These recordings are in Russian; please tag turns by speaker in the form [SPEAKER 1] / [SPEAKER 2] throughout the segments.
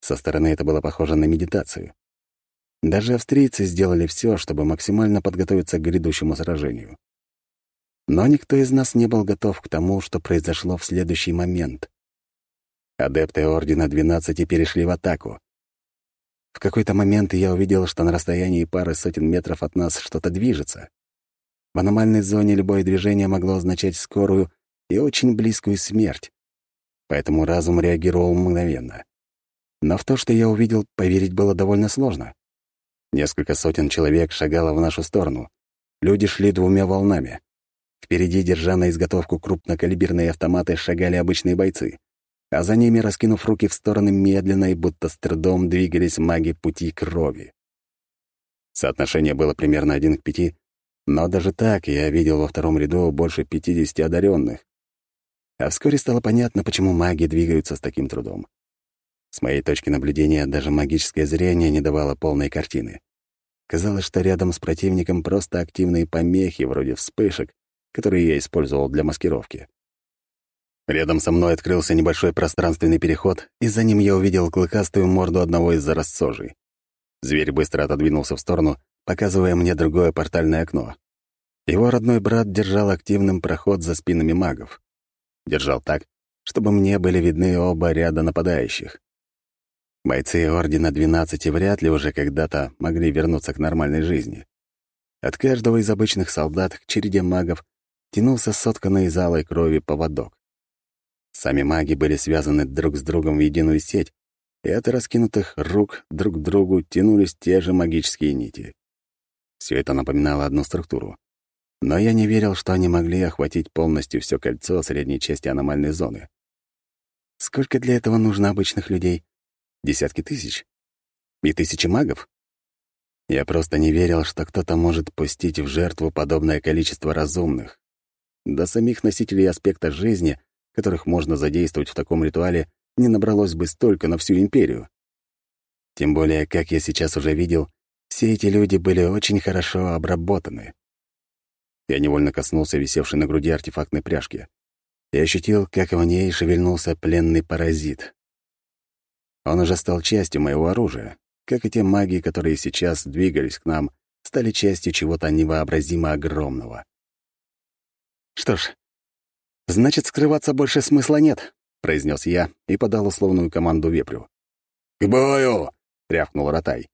[SPEAKER 1] Со стороны это было похоже на медитацию. Даже австрийцы сделали все, чтобы максимально подготовиться к грядущему сражению. Но никто из нас не был готов к тому, что произошло в следующий момент. Адепты Ордена 12 перешли в атаку. В какой-то момент я увидел, что на расстоянии пары сотен метров от нас что-то движется. В аномальной зоне любое движение могло означать скорую и очень близкую смерть. Поэтому разум реагировал мгновенно. Но в то, что я увидел, поверить было довольно сложно. Несколько сотен человек шагало в нашу сторону. Люди шли двумя волнами. Впереди, держа на изготовку крупнокалиберные автоматы, шагали обычные бойцы. А за ними, раскинув руки в стороны, медленно и будто с трудом двигались маги пути крови. Соотношение было примерно один к пяти, но даже так я видел во втором ряду больше пятидесяти одаренных. А вскоре стало понятно, почему маги двигаются с таким трудом. С моей точки наблюдения, даже магическое зрение не давало полной картины. Казалось, что рядом с противником просто активные помехи, вроде вспышек, которые я использовал для маскировки. Рядом со мной открылся небольшой пространственный переход, и за ним я увидел клыкастую морду одного из заросцожей. Зверь быстро отодвинулся в сторону, показывая мне другое портальное окно. Его родной брат держал активным проход за спинами магов. Держал так, чтобы мне были видны оба ряда нападающих. Бойцы Ордена 12 вряд ли уже когда-то могли вернуться к нормальной жизни. От каждого из обычных солдат к череде магов тянулся сотканный из алой крови поводок. Сами маги были связаны друг с другом в единую сеть, и от раскинутых рук друг к другу тянулись те же магические нити. Все это напоминало одну структуру. Но я не верил, что они могли охватить полностью все кольцо средней части аномальной зоны. Сколько для этого нужно обычных людей? Десятки тысяч? И тысячи магов? Я просто не верил, что кто-то может пустить в жертву подобное количество разумных. До самих носителей аспекта жизни, которых можно задействовать в таком ритуале, не набралось бы столько на всю империю. Тем более, как я сейчас уже видел, все эти люди были очень хорошо обработаны. Я невольно коснулся висевшей на груди артефактной пряжки и ощутил, как в ней шевельнулся пленный паразит. Он уже стал частью моего оружия, как и те маги, которые сейчас двигались к нам, стали частью чего-то невообразимо огромного. «Что ж, значит, скрываться больше смысла нет», — произнес я и подал условную команду вепрю.
[SPEAKER 2] «К бою!»
[SPEAKER 1] — рявкнул Ротай.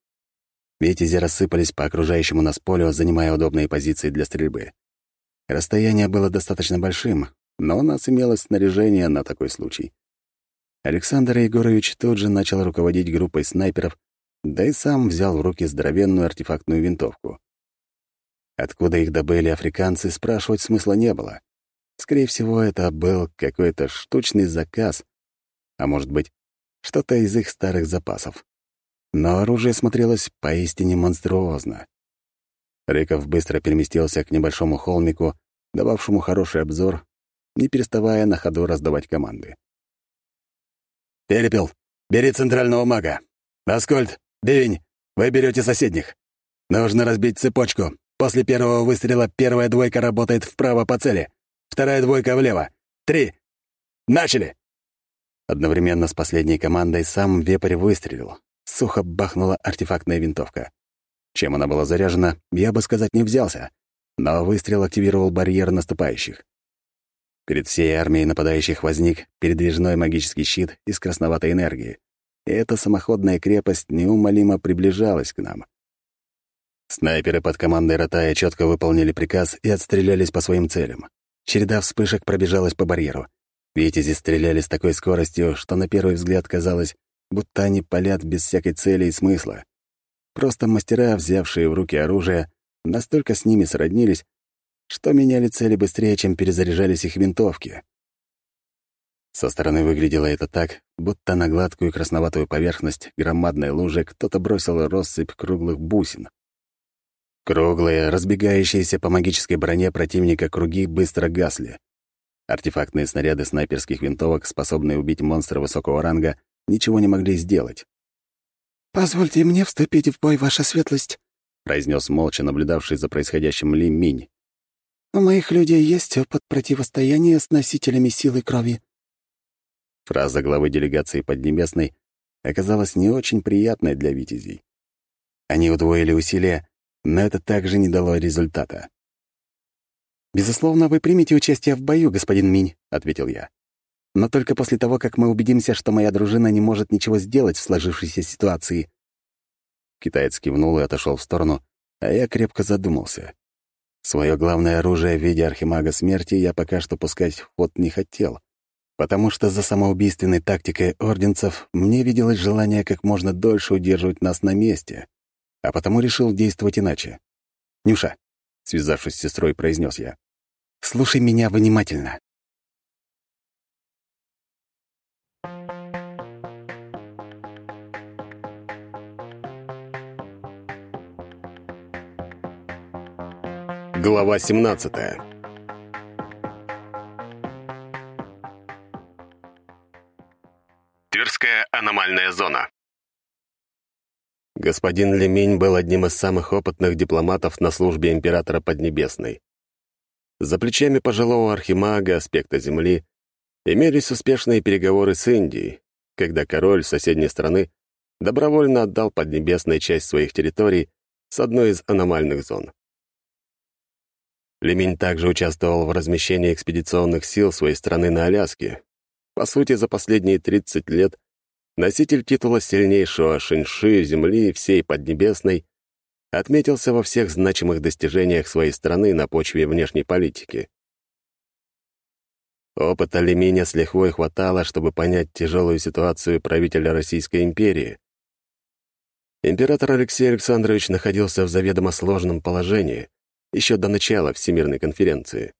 [SPEAKER 1] Витязи рассыпались по окружающему нас полю, занимая удобные позиции для стрельбы. Расстояние было достаточно большим, но у нас имелось снаряжение на такой случай. Александр Егорович тут же начал руководить группой снайперов, да и сам взял в руки здоровенную артефактную винтовку. Откуда их добыли африканцы, спрашивать смысла не было. Скорее всего, это был какой-то штучный заказ, а может быть, что-то из их старых запасов. Но оружие смотрелось поистине монструозно. Рыков быстро переместился к небольшому холмику, дававшему хороший обзор, не переставая на ходу раздавать команды.
[SPEAKER 2] «Перепел, бери центрального мага. Аскольд, Бивень, вы берете соседних. Нужно разбить цепочку. После первого выстрела первая двойка работает вправо по цели, вторая двойка влево. Три. Начали!»
[SPEAKER 1] Одновременно с последней командой сам вепрь выстрелил. Сухо бахнула артефактная винтовка. Чем она была заряжена, я бы сказать не взялся, но выстрел активировал барьер наступающих. Перед всей армией нападающих возник передвижной магический щит из красноватой энергии, и эта самоходная крепость неумолимо приближалась к нам. Снайперы под командой Ротая четко выполнили приказ и отстрелялись по своим целям. Череда вспышек пробежалась по барьеру. Витязи стреляли с такой скоростью, что на первый взгляд казалось, будто они палят без всякой цели и смысла. Просто мастера, взявшие в руки оружие, настолько с ними сроднились, что меняли цели быстрее, чем перезаряжались их винтовки. Со стороны выглядело это так, будто на гладкую красноватую поверхность громадной лужи кто-то бросил россыпь круглых бусин. Круглые, разбегающиеся по магической броне противника круги быстро гасли. Артефактные снаряды снайперских винтовок, способные убить монстра высокого ранга, ничего не могли сделать.
[SPEAKER 3] «Позвольте мне вступить в бой, ваша светлость», —
[SPEAKER 1] произнес молча наблюдавший за происходящим Ли Минь.
[SPEAKER 3] У моих людей есть опыт противостояния с носителями силы крови.
[SPEAKER 1] Фраза главы делегации Поднебесной оказалась не очень приятной для витязей. Они удвоили усилия, но это также не дало результата. «Безусловно, вы примете участие в бою, господин Минь», — ответил я. «Но только после того, как мы убедимся, что моя дружина не может ничего сделать в сложившейся ситуации». Китаец кивнул и отошел в сторону, а я крепко задумался. Свое главное оружие в виде архимага смерти я пока что пускать в ход не хотел, потому что за самоубийственной тактикой орденцев мне виделось желание как можно дольше удерживать нас на месте, а потому решил действовать иначе. «Нюша», — связавшись с сестрой, произнес я, — «слушай меня внимательно.
[SPEAKER 2] Глава 17 Тверская аномальная зона Господин Лемень был одним из самых опытных дипломатов на службе императора Поднебесной. За плечами пожилого архимага аспекта Земли имелись успешные переговоры с Индией, когда король соседней страны добровольно отдал Поднебесной часть своих территорий с одной из аномальных зон. Лемень также участвовал в размещении экспедиционных сил своей страны на Аляске. По сути, за последние 30 лет носитель титула сильнейшего шинши Земли всей Поднебесной отметился во всех значимых достижениях своей страны на почве внешней политики. Опыта Леминя с лихвой хватало, чтобы понять тяжелую ситуацию правителя Российской империи. Император Алексей Александрович находился в заведомо сложном положении — еще до начала Всемирной конференции.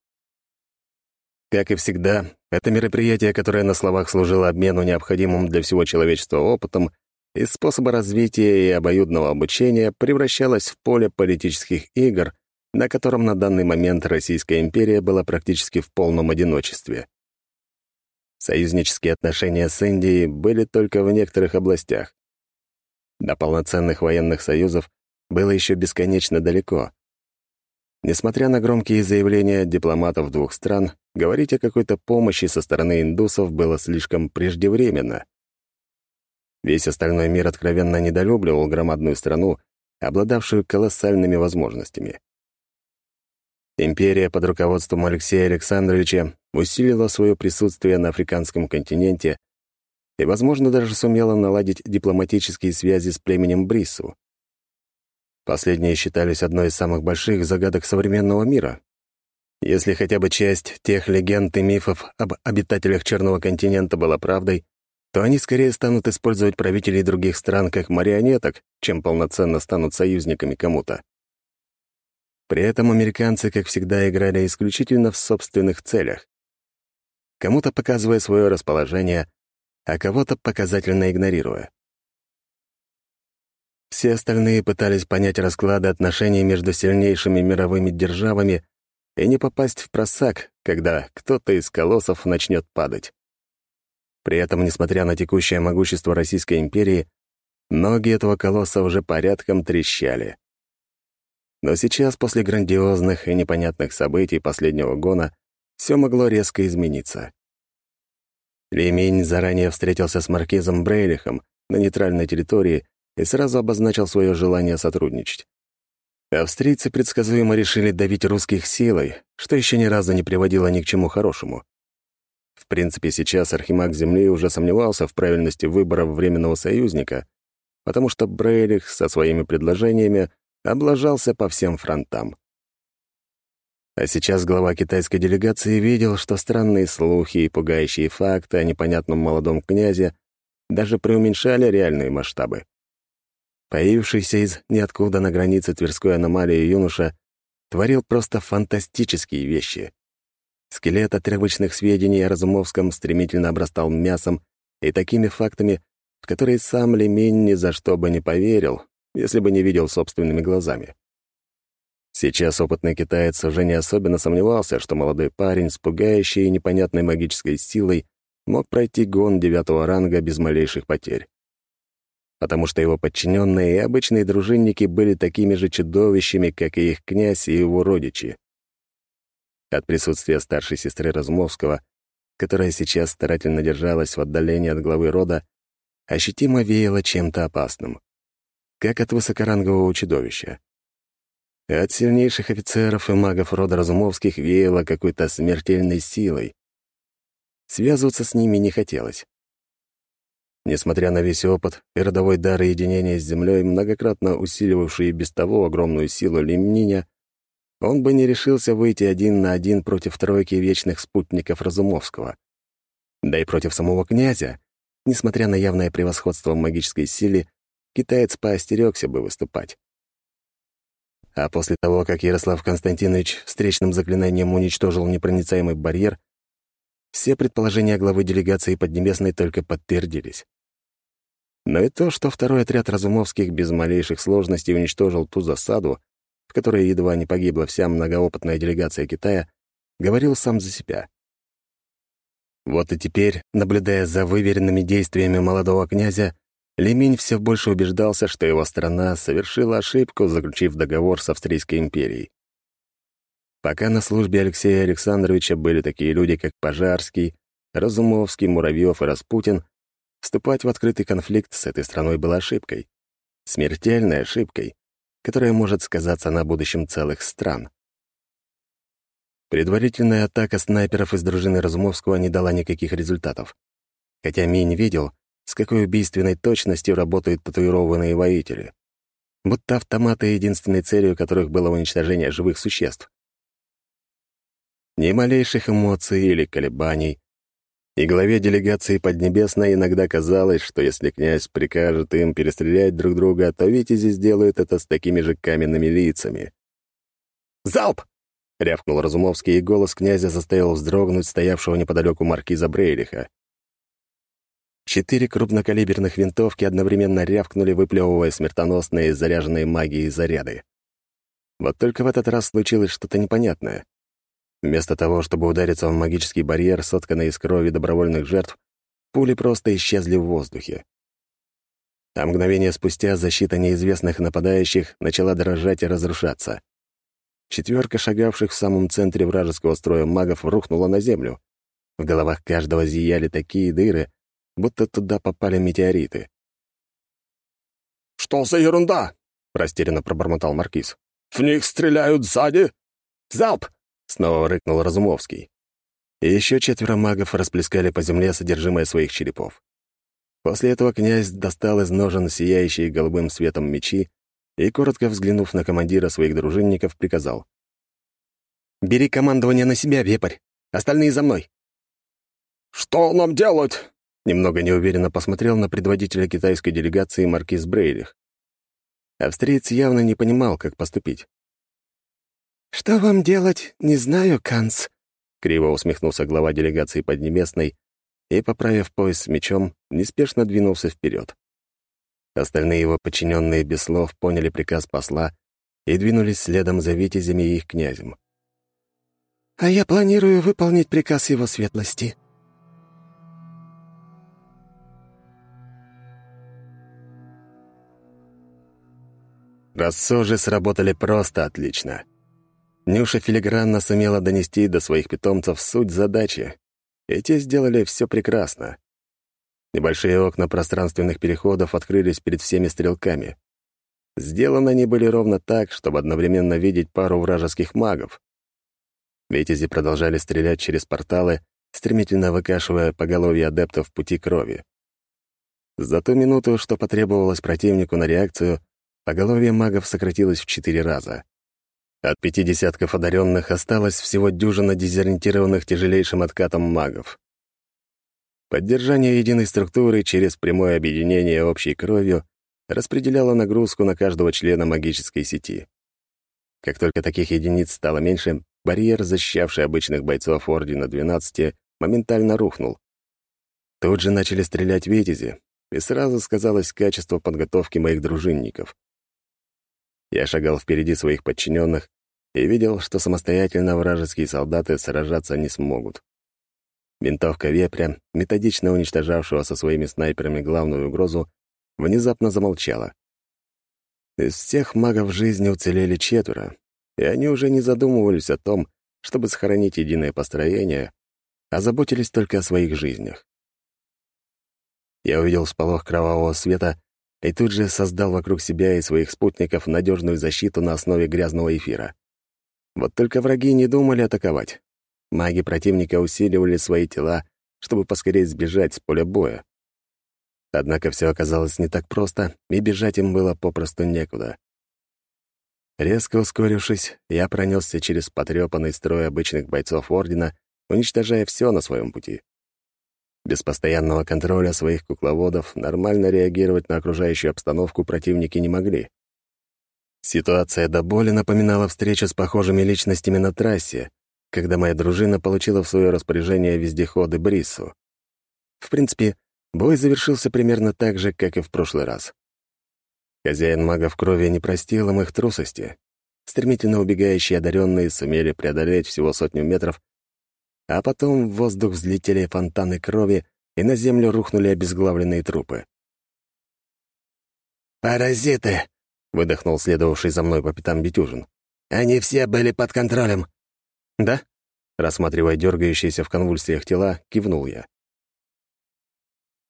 [SPEAKER 2] Как и всегда, это мероприятие, которое на словах служило обмену необходимым для всего человечества опытом, из способа развития и обоюдного обучения превращалось в поле политических игр, на котором на данный момент Российская империя была практически в полном одиночестве. Союзнические отношения с Индией были только в некоторых областях. До полноценных военных союзов было еще бесконечно далеко. Несмотря на громкие заявления дипломатов двух стран, говорить о какой-то помощи со стороны индусов было слишком преждевременно. Весь остальной мир откровенно недолюбливал громадную страну, обладавшую колоссальными возможностями. Империя под руководством Алексея Александровича усилила свое присутствие на африканском континенте и, возможно, даже сумела наладить дипломатические связи с племенем Брису. Последние считались одной из самых больших загадок современного мира. Если хотя бы часть тех легенд и мифов об обитателях Черного континента была правдой, то они скорее станут использовать правителей других стран как марионеток, чем полноценно станут союзниками кому-то. При этом американцы, как всегда, играли исключительно в собственных целях. Кому-то показывая свое расположение, а кого-то показательно игнорируя. Все остальные пытались понять расклады отношений между сильнейшими мировыми державами и не попасть в просак, когда кто-то из колоссов начнет падать. При этом, несмотря на текущее могущество Российской империи, ноги этого колосса уже порядком трещали. Но сейчас, после грандиозных и непонятных событий последнего гона, все могло резко измениться. Лемень заранее встретился с маркизом Брейлихом на нейтральной территории и сразу обозначил свое желание сотрудничать. Австрийцы предсказуемо решили давить русских силой, что еще ни разу не приводило ни к чему хорошему. В принципе, сейчас Архимаг Земли уже сомневался в правильности выбора временного союзника, потому что Брейлих со своими предложениями облажался по всем фронтам. А сейчас глава китайской делегации видел, что странные слухи и пугающие факты о непонятном молодом князе даже преуменьшали реальные масштабы. Появившийся из ниоткуда на границе Тверской аномалии юноша творил просто фантастические вещи. Скелет отрывочных сведений о Разумовском стремительно обрастал мясом и такими фактами, в которые сам Лемень ни за что бы не поверил, если бы не видел собственными глазами. Сейчас опытный китаец уже не особенно сомневался, что молодой парень с пугающей и непонятной магической силой мог пройти гон девятого ранга без малейших потерь потому что его подчиненные и обычные дружинники были такими же чудовищами, как и их князь и его родичи. От присутствия старшей сестры Разумовского
[SPEAKER 1] которая сейчас старательно держалась в отдалении от главы рода, ощутимо веяло чем-то опасным, как от высокорангового чудовища. От сильнейших офицеров и магов рода Разумовских веяло какой-то смертельной силой. Связываться с ними не хотелось. Несмотря на весь опыт и родовой дар единения с землей, многократно усиливавший без того огромную силу Лимниня, он бы не решился выйти один на один против тройки вечных спутников Разумовского. Да и против самого князя, несмотря на явное превосходство в магической силе, китаец поостерегся бы выступать. А после того, как Ярослав Константинович встречным заклинанием уничтожил непроницаемый барьер, все предположения главы делегации Поднебесной только подтвердились. Но и то, что второй отряд Разумовских без малейших сложностей уничтожил ту засаду, в которой едва не погибла вся многоопытная делегация Китая, говорил сам за себя. Вот и теперь, наблюдая за выверенными действиями молодого князя, Лемень все больше убеждался, что его страна совершила ошибку, заключив договор с Австрийской империей. Пока на службе Алексея Александровича были такие люди, как Пожарский, Разумовский, Муравьев и Распутин, вступать в открытый конфликт с этой страной было ошибкой. Смертельной ошибкой, которая может сказаться на будущем целых стран. Предварительная атака снайперов из дружины Разумовского не дала никаких результатов. Хотя Минь видел, с какой убийственной точностью работают татуированные воители. Будто автоматы, единственной целью которых было уничтожение живых существ. Ни малейших эмоций или колебаний. И главе делегации Поднебесной иногда казалось, что если князь прикажет им перестрелять друг друга, то витязи сделают это с такими же каменными лицами. «Залп!» — рявкнул Разумовский, и голос князя заставил вздрогнуть стоявшего неподалеку маркиза Брейлиха. Четыре крупнокалиберных винтовки одновременно рявкнули, выплевывая смертоносные заряженные магией заряды. Вот только в этот раз случилось что-то непонятное. Вместо того, чтобы удариться в магический барьер, сотканный из крови добровольных жертв, пули просто исчезли в воздухе. А мгновение спустя защита неизвестных нападающих начала дрожать и разрушаться. Четверка шагавших в самом центре вражеского строя магов рухнула на землю. В головах каждого зияли такие дыры, будто туда попали метеориты.
[SPEAKER 2] «Что за ерунда?» — растерянно пробормотал Маркиз. «В них стреляют сзади! Залп!» — снова рыкнул Разумовский.
[SPEAKER 1] И еще четверо магов расплескали по земле содержимое своих черепов. После этого князь достал из ножен сияющие голубым светом мечи и, коротко взглянув на командира своих дружинников, приказал. «Бери командование на себя, вепрь. Остальные за мной».
[SPEAKER 2] «Что нам делать?»
[SPEAKER 1] Немного неуверенно посмотрел на предводителя китайской делегации маркиз Брейлих. Австриец явно не понимал, как поступить.
[SPEAKER 3] «Что вам делать, не знаю, Канц», —
[SPEAKER 1] криво усмехнулся глава делегации Поднебесной и, поправив пояс с мечом, неспешно двинулся вперед. Остальные его подчиненные без слов поняли приказ посла и двинулись следом за витязями и их князем.
[SPEAKER 3] «А я планирую выполнить приказ его светлости»,
[SPEAKER 1] Рассожи сработали просто отлично. Нюша филигранно сумела донести до своих питомцев суть задачи, и те сделали все прекрасно. Небольшие окна пространственных переходов открылись перед всеми стрелками. Сделаны они были ровно так, чтобы одновременно видеть пару вражеских магов. Витязи продолжали стрелять через порталы, стремительно выкашивая поголовье адептов пути крови. За ту минуту, что потребовалось противнику на реакцию, Поголовье магов сократилось в четыре раза. От пяти десятков одаренных осталось всего дюжина дезориентированных тяжелейшим откатом магов. Поддержание единой структуры через прямое объединение общей кровью распределяло нагрузку на каждого члена магической сети. Как только таких единиц стало меньше, барьер, защищавший обычных бойцов Ордена 12, моментально рухнул. Тут же начали стрелять витязи, и сразу сказалось качество подготовки моих дружинников. Я шагал впереди своих подчиненных и видел, что самостоятельно вражеские солдаты сражаться не смогут. Винтовка вепря, методично уничтожавшего со своими снайперами главную угрозу, внезапно замолчала. Из всех магов жизни уцелели четверо, и они уже не задумывались о том, чтобы сохранить единое построение, а заботились только о своих жизнях. Я увидел сполох кровавого света и тут же создал вокруг себя и своих спутников надежную защиту на основе грязного эфира. Вот только враги не думали атаковать. Маги противника усиливали свои тела, чтобы поскорее сбежать с поля боя. Однако все оказалось не так просто, и бежать им было попросту некуда. Резко ускорившись, я пронесся через потрепанный строй обычных бойцов Ордена, уничтожая все на своем пути. Без постоянного контроля своих кукловодов нормально реагировать на окружающую обстановку противники не могли. Ситуация до боли напоминала встречу с похожими личностями на трассе, когда моя дружина получила в свое распоряжение вездеходы Брису. В принципе, бой завершился примерно так же, как и в прошлый раз. Хозяин мага в крови не простил им их трусости. Стремительно убегающие одаренные сумели преодолеть всего сотню метров а потом в воздух взлетели фонтаны крови, и на землю рухнули обезглавленные трупы.
[SPEAKER 2] «Паразиты!» — выдохнул следовавший за мной по пятам Бетюжин. «Они все были под контролем».
[SPEAKER 1] «Да?» — рассматривая дергающиеся в конвульсиях тела, кивнул я.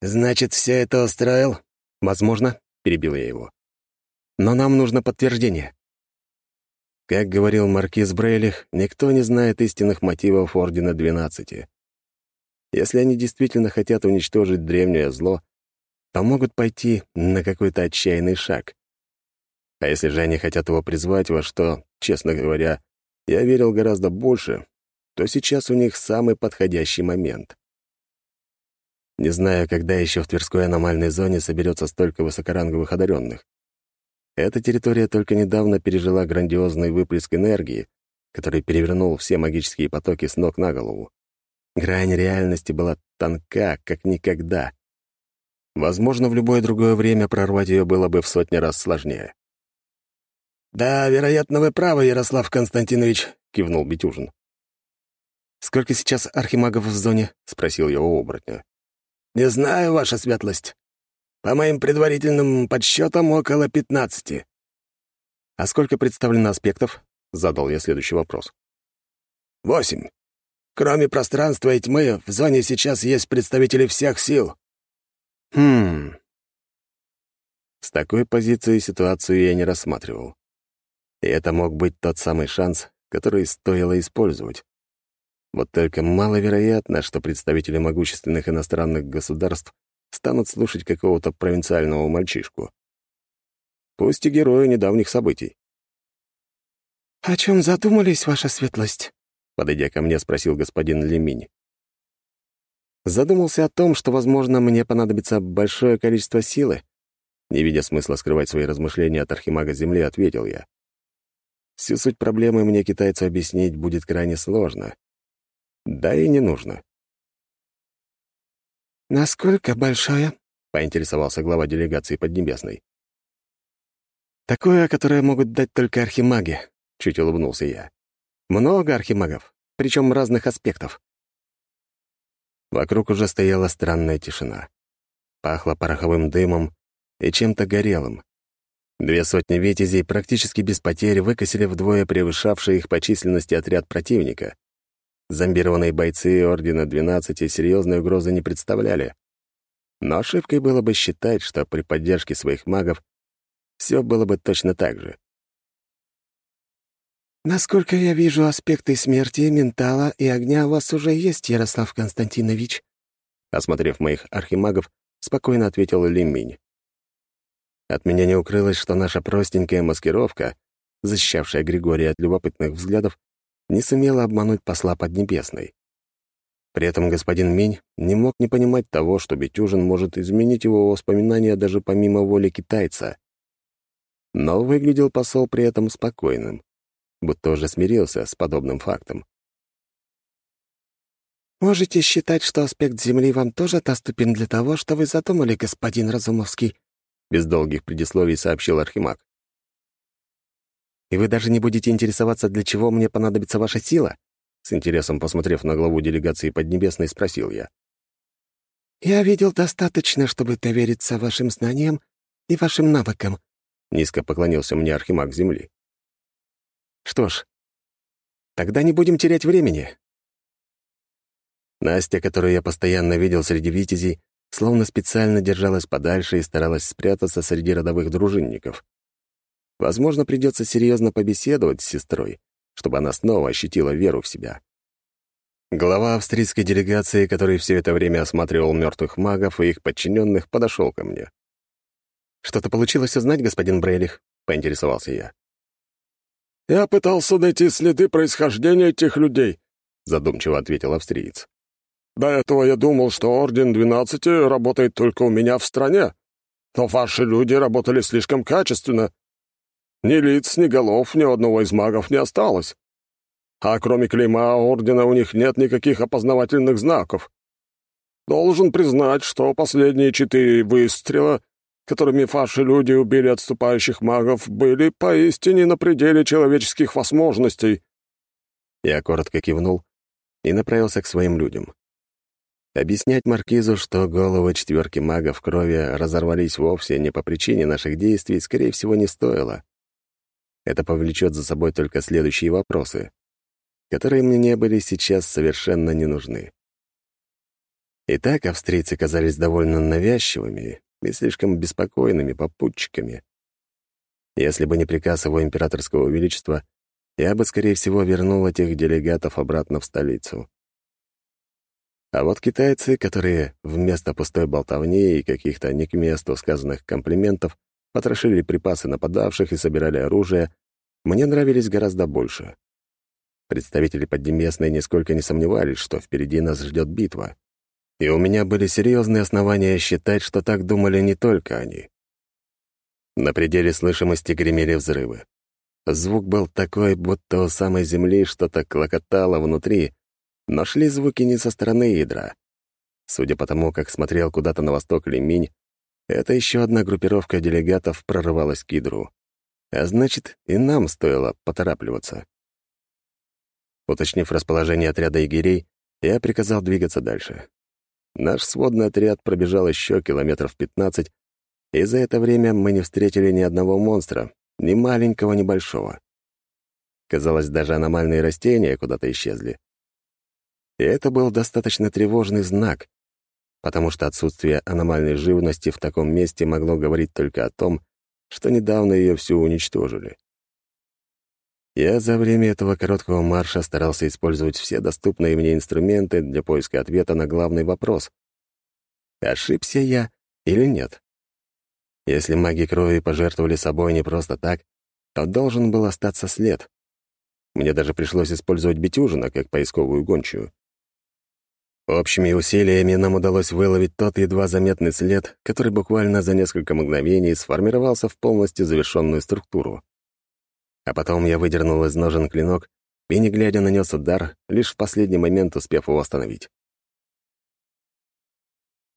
[SPEAKER 2] «Значит, все это устроил?»
[SPEAKER 1] «Возможно», — перебил я его. «Но нам нужно подтверждение. Как говорил маркиз Брейлих, никто не знает истинных мотивов Ордена Двенадцати. Если они действительно хотят уничтожить древнее зло, то могут пойти на какой-то отчаянный шаг. А если же они хотят его призвать, во что, честно говоря, я верил гораздо больше, то сейчас у них самый подходящий момент. Не знаю, когда еще в Тверской аномальной зоне соберется столько высокоранговых одаренных. Эта территория только недавно пережила грандиозный выплеск энергии, который перевернул все магические потоки с ног на голову. Грань реальности была тонка, как никогда. Возможно, в любое другое время прорвать ее было бы в сотни раз сложнее.
[SPEAKER 2] «Да, вероятно, вы правы, Ярослав Константинович», — кивнул Бетюжин.
[SPEAKER 1] «Сколько сейчас архимагов в зоне?» — спросил у оборотня.
[SPEAKER 2] «Не знаю, ваша светлость. По моим предварительным подсчетам, около пятнадцати.
[SPEAKER 1] «А сколько представлено аспектов?» — задал я следующий вопрос.
[SPEAKER 2] «Восемь. Кроме пространства и тьмы, в зоне сейчас есть представители всех сил».
[SPEAKER 1] «Хм...» С такой позиции ситуацию я не рассматривал. И это мог быть тот самый шанс, который стоило использовать. Вот только маловероятно, что представители могущественных иностранных государств станут слушать какого-то провинциального мальчишку. Пусть и героя недавних событий.
[SPEAKER 3] «О чем задумались, ваша светлость?»
[SPEAKER 1] Подойдя ко мне, спросил господин Леминь. Задумался о том, что, возможно, мне понадобится большое количество силы. Не видя смысла скрывать свои размышления от архимага Земли, ответил я. Всю суть проблемы мне китайцу объяснить будет крайне сложно. Да и не нужно.
[SPEAKER 3] «Насколько большая?»
[SPEAKER 1] — поинтересовался глава делегации Поднебесной.
[SPEAKER 3] «Такое, которое могут дать только архимаги», — чуть улыбнулся я. «Много архимагов, причем разных аспектов».
[SPEAKER 1] Вокруг уже стояла странная тишина. Пахло пороховым дымом и чем-то горелым. Две сотни витязей практически без потерь выкосили вдвое превышавший их по численности отряд противника. Зомбированные бойцы Ордена 12 серьезной угрозы не представляли. Но ошибкой было бы считать, что при поддержке своих магов все было бы точно так же.
[SPEAKER 3] «Насколько я вижу, аспекты смерти, ментала и огня у вас уже есть, Ярослав Константинович»,
[SPEAKER 1] осмотрев моих архимагов, спокойно ответил Лиминь. От меня не укрылось, что наша простенькая маскировка, защищавшая Григория от любопытных взглядов, не сумела обмануть посла Поднебесной. При этом господин Минь не мог не понимать того, что Бетюжин может изменить его воспоминания даже помимо воли китайца. Но выглядел посол при этом спокойным, будто уже смирился с подобным фактом.
[SPEAKER 3] «Можете считать, что аспект Земли вам тоже доступен для того, что вы задумали, господин Разумовский?»
[SPEAKER 1] Без долгих предисловий сообщил Архимаг. И вы даже не будете интересоваться, для чего мне понадобится ваша сила?» С интересом посмотрев на главу делегации Поднебесной, спросил я.
[SPEAKER 3] «Я видел достаточно, чтобы довериться вашим знаниям и вашим навыкам», —
[SPEAKER 1] низко поклонился мне Архимаг Земли. «Что ж, тогда не будем терять времени.
[SPEAKER 3] Настя, которую я постоянно видел среди витязей, словно специально держалась подальше и старалась спрятаться среди родовых дружинников. Возможно, придется серьезно побеседовать с сестрой, чтобы она снова ощутила веру в себя. Глава австрийской делегации, который все это время осматривал мертвых магов и их подчиненных, подошел ко мне. «Что-то получилось узнать, господин Брейлих?» — поинтересовался я.
[SPEAKER 4] «Я пытался найти следы происхождения этих людей», — задумчиво ответил австриец. «До этого я думал, что Орден Двенадцати работает только у меня в стране, но ваши люди работали слишком качественно. Ни лиц, ни голов ни одного из магов не осталось. А кроме клейма Ордена у них нет никаких опознавательных знаков. Должен признать, что последние четыре выстрела — которыми ваши люди убили отступающих магов, были поистине на пределе человеческих возможностей».
[SPEAKER 3] Я коротко кивнул и направился к своим людям. Объяснять Маркизу, что головы четверки магов крови разорвались вовсе не по причине наших действий, скорее всего, не стоило. Это повлечет за собой только следующие вопросы, которые мне не были сейчас совершенно не нужны. Итак, австрийцы казались довольно навязчивыми, и слишком беспокойными попутчиками. Если бы не приказ его императорского величества, я бы, скорее всего, вернул этих делегатов обратно в столицу. А вот китайцы, которые вместо пустой болтовни и каких-то не к месту сказанных комплиментов потрошили припасы нападавших и собирали оружие, мне нравились гораздо больше. Представители Поднебесной нисколько не сомневались, что впереди нас ждет битва и у меня были серьезные основания считать, что так думали не только они. На пределе слышимости гремели взрывы. Звук был такой, будто у самой земли что-то клокотало внутри, но шли звуки не со стороны ядра. Судя по тому, как смотрел куда-то на восток Леминь, это еще одна группировка делегатов прорывалась к ядру. А значит, и нам стоило поторапливаться. Уточнив расположение отряда егерей, я приказал двигаться дальше. Наш сводный отряд пробежал еще километров 15, и за это время мы не встретили ни одного монстра, ни маленького, ни большого. Казалось, даже аномальные растения куда-то исчезли. И это был достаточно тревожный знак, потому что отсутствие аномальной живности в таком месте могло говорить только о том, что недавно ее всю уничтожили. Я за время этого короткого марша старался использовать все доступные мне инструменты для поиска ответа на главный вопрос. Ошибся я или нет? Если маги крови пожертвовали собой не просто так, то должен был остаться след. Мне даже пришлось использовать Бетюжина как поисковую гончую. Общими усилиями нам удалось выловить тот едва заметный след, который буквально за несколько мгновений сформировался в полностью завершенную структуру. А потом я выдернул из ножен клинок и, не глядя, нанес удар, лишь в последний момент успев его остановить.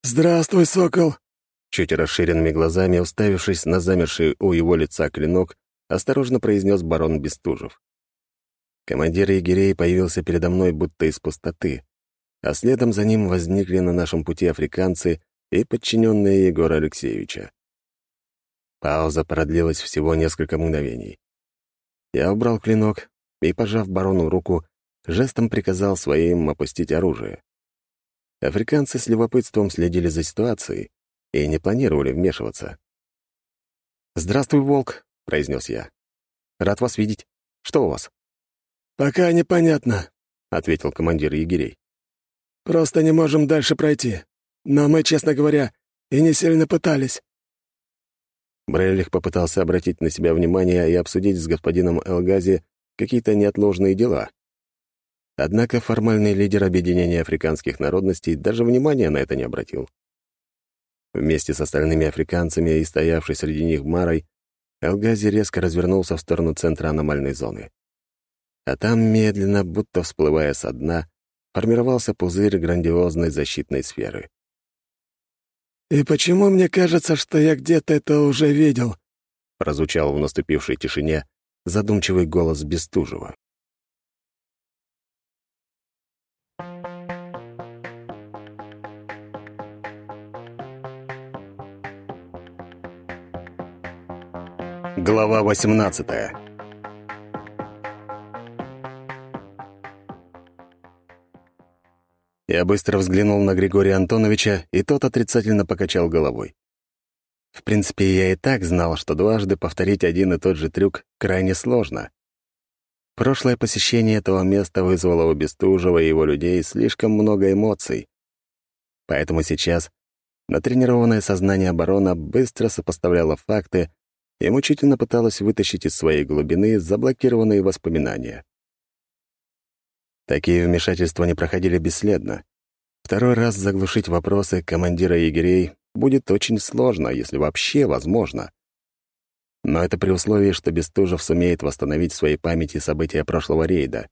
[SPEAKER 4] «Здравствуй, сокол!»
[SPEAKER 3] Чуть расширенными глазами, уставившись на замерший у его лица клинок, осторожно произнес барон Бестужев. Командир егерей появился передо мной будто из пустоты, а следом за ним возникли на нашем пути африканцы и подчиненные Егора Алексеевича. Пауза продлилась всего несколько мгновений. Я убрал клинок и, пожав барону руку, жестом приказал своим опустить оружие. Африканцы с любопытством следили за ситуацией и не планировали вмешиваться. «Здравствуй, волк», — произнес я. «Рад вас видеть. Что у вас?»
[SPEAKER 4] «Пока непонятно», — ответил командир егерей. «Просто не можем дальше пройти. Но мы, честно говоря, и не сильно пытались.
[SPEAKER 3] Брейлих попытался обратить на себя внимание и обсудить с господином Элгази какие-то неотложные дела. Однако формальный лидер объединения африканских народностей даже внимания на это не обратил. Вместе с остальными африканцами и стоявшей среди них Марой, Элгази резко развернулся в сторону центра аномальной зоны. А там, медленно, будто всплывая со дна, формировался пузырь грандиозной защитной сферы.
[SPEAKER 4] «И почему мне кажется, что я где-то это уже видел?»
[SPEAKER 3] прозвучал в наступившей тишине задумчивый голос Бестужева. Глава восемнадцатая. Я быстро взглянул на Григория Антоновича, и тот отрицательно покачал головой. В принципе, я и так знал, что дважды повторить один и тот же трюк крайне сложно. Прошлое посещение этого места вызвало у Бестужева и его людей слишком много эмоций. Поэтому сейчас натренированное сознание барона быстро сопоставляло факты и мучительно пыталось вытащить из своей глубины заблокированные воспоминания. Такие вмешательства не проходили бесследно. Второй раз заглушить вопросы командира егерей будет очень сложно, если вообще возможно. Но это при условии, что Бестужев сумеет восстановить в своей памяти события прошлого рейда.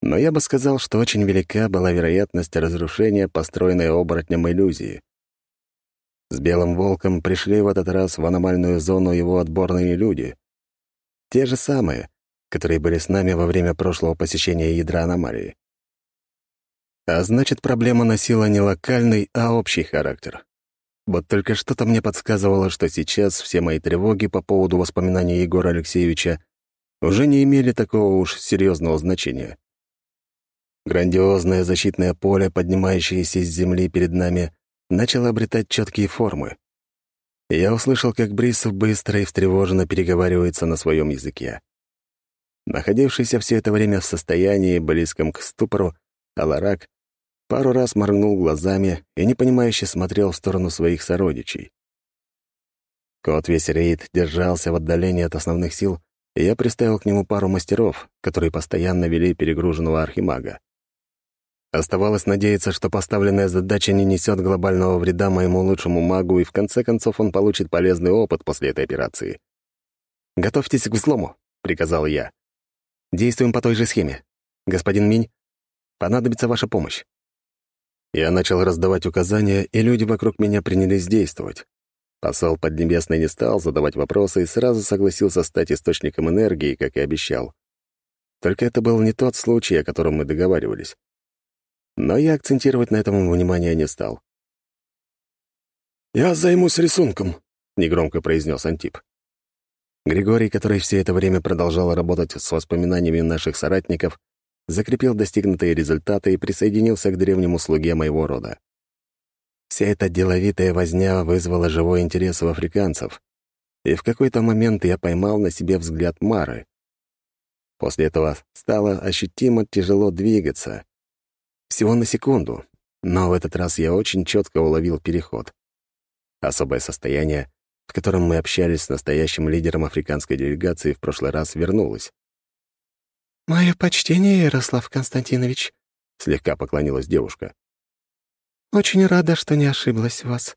[SPEAKER 3] Но я бы сказал, что очень велика была вероятность разрушения построенной оборотнем иллюзии. С Белым Волком пришли в этот раз в аномальную зону его отборные люди. Те же самые, которые были с нами во время прошлого посещения ядра аномалии. А значит, проблема носила не локальный, а общий характер. Вот только что-то мне подсказывало, что сейчас все мои тревоги по поводу воспоминаний Егора Алексеевича уже не имели такого уж серьезного значения. Грандиозное защитное поле, поднимающееся из земли перед нами, начало обретать четкие формы. я услышал, как Брисов быстро и встревоженно переговаривается на своем языке. Находившийся все это время в состоянии, близком к ступору, Аларак пару раз моргнул глазами и непонимающе смотрел в сторону своих сородичей. Кот весь рейд держался в отдалении от основных сил, и я приставил к нему пару мастеров, которые постоянно вели перегруженного архимага. Оставалось надеяться, что поставленная задача не несет глобального вреда моему лучшему магу, и в конце концов он получит полезный опыт после этой операции. «Готовьтесь к взлому», — приказал я. Действуем по той же схеме. Господин Минь, понадобится ваша помощь». Я начал раздавать указания, и люди вокруг меня принялись действовать. Посол Поднебесный не стал задавать вопросы и сразу согласился стать источником энергии, как и обещал. Только это был не тот случай, о котором мы договаривались. Но я акцентировать на этом внимание не стал.
[SPEAKER 4] «Я займусь рисунком», — негромко произнес Антип.
[SPEAKER 3] Григорий, который все это время продолжал работать с воспоминаниями наших соратников, закрепил достигнутые результаты и присоединился к древнему слуге моего рода. Вся эта деловитая возня вызвала живой интерес у африканцев, и в какой-то момент я поймал на себе взгляд Мары. После этого стало ощутимо тяжело двигаться. Всего на секунду, но в этот раз я очень четко уловил переход. Особое состояние, в котором мы общались с настоящим лидером африканской делегации, в прошлый раз вернулась.
[SPEAKER 5] «Мое почтение, Ярослав Константинович», —
[SPEAKER 3] слегка поклонилась девушка.
[SPEAKER 5] «Очень рада, что не ошиблась в вас».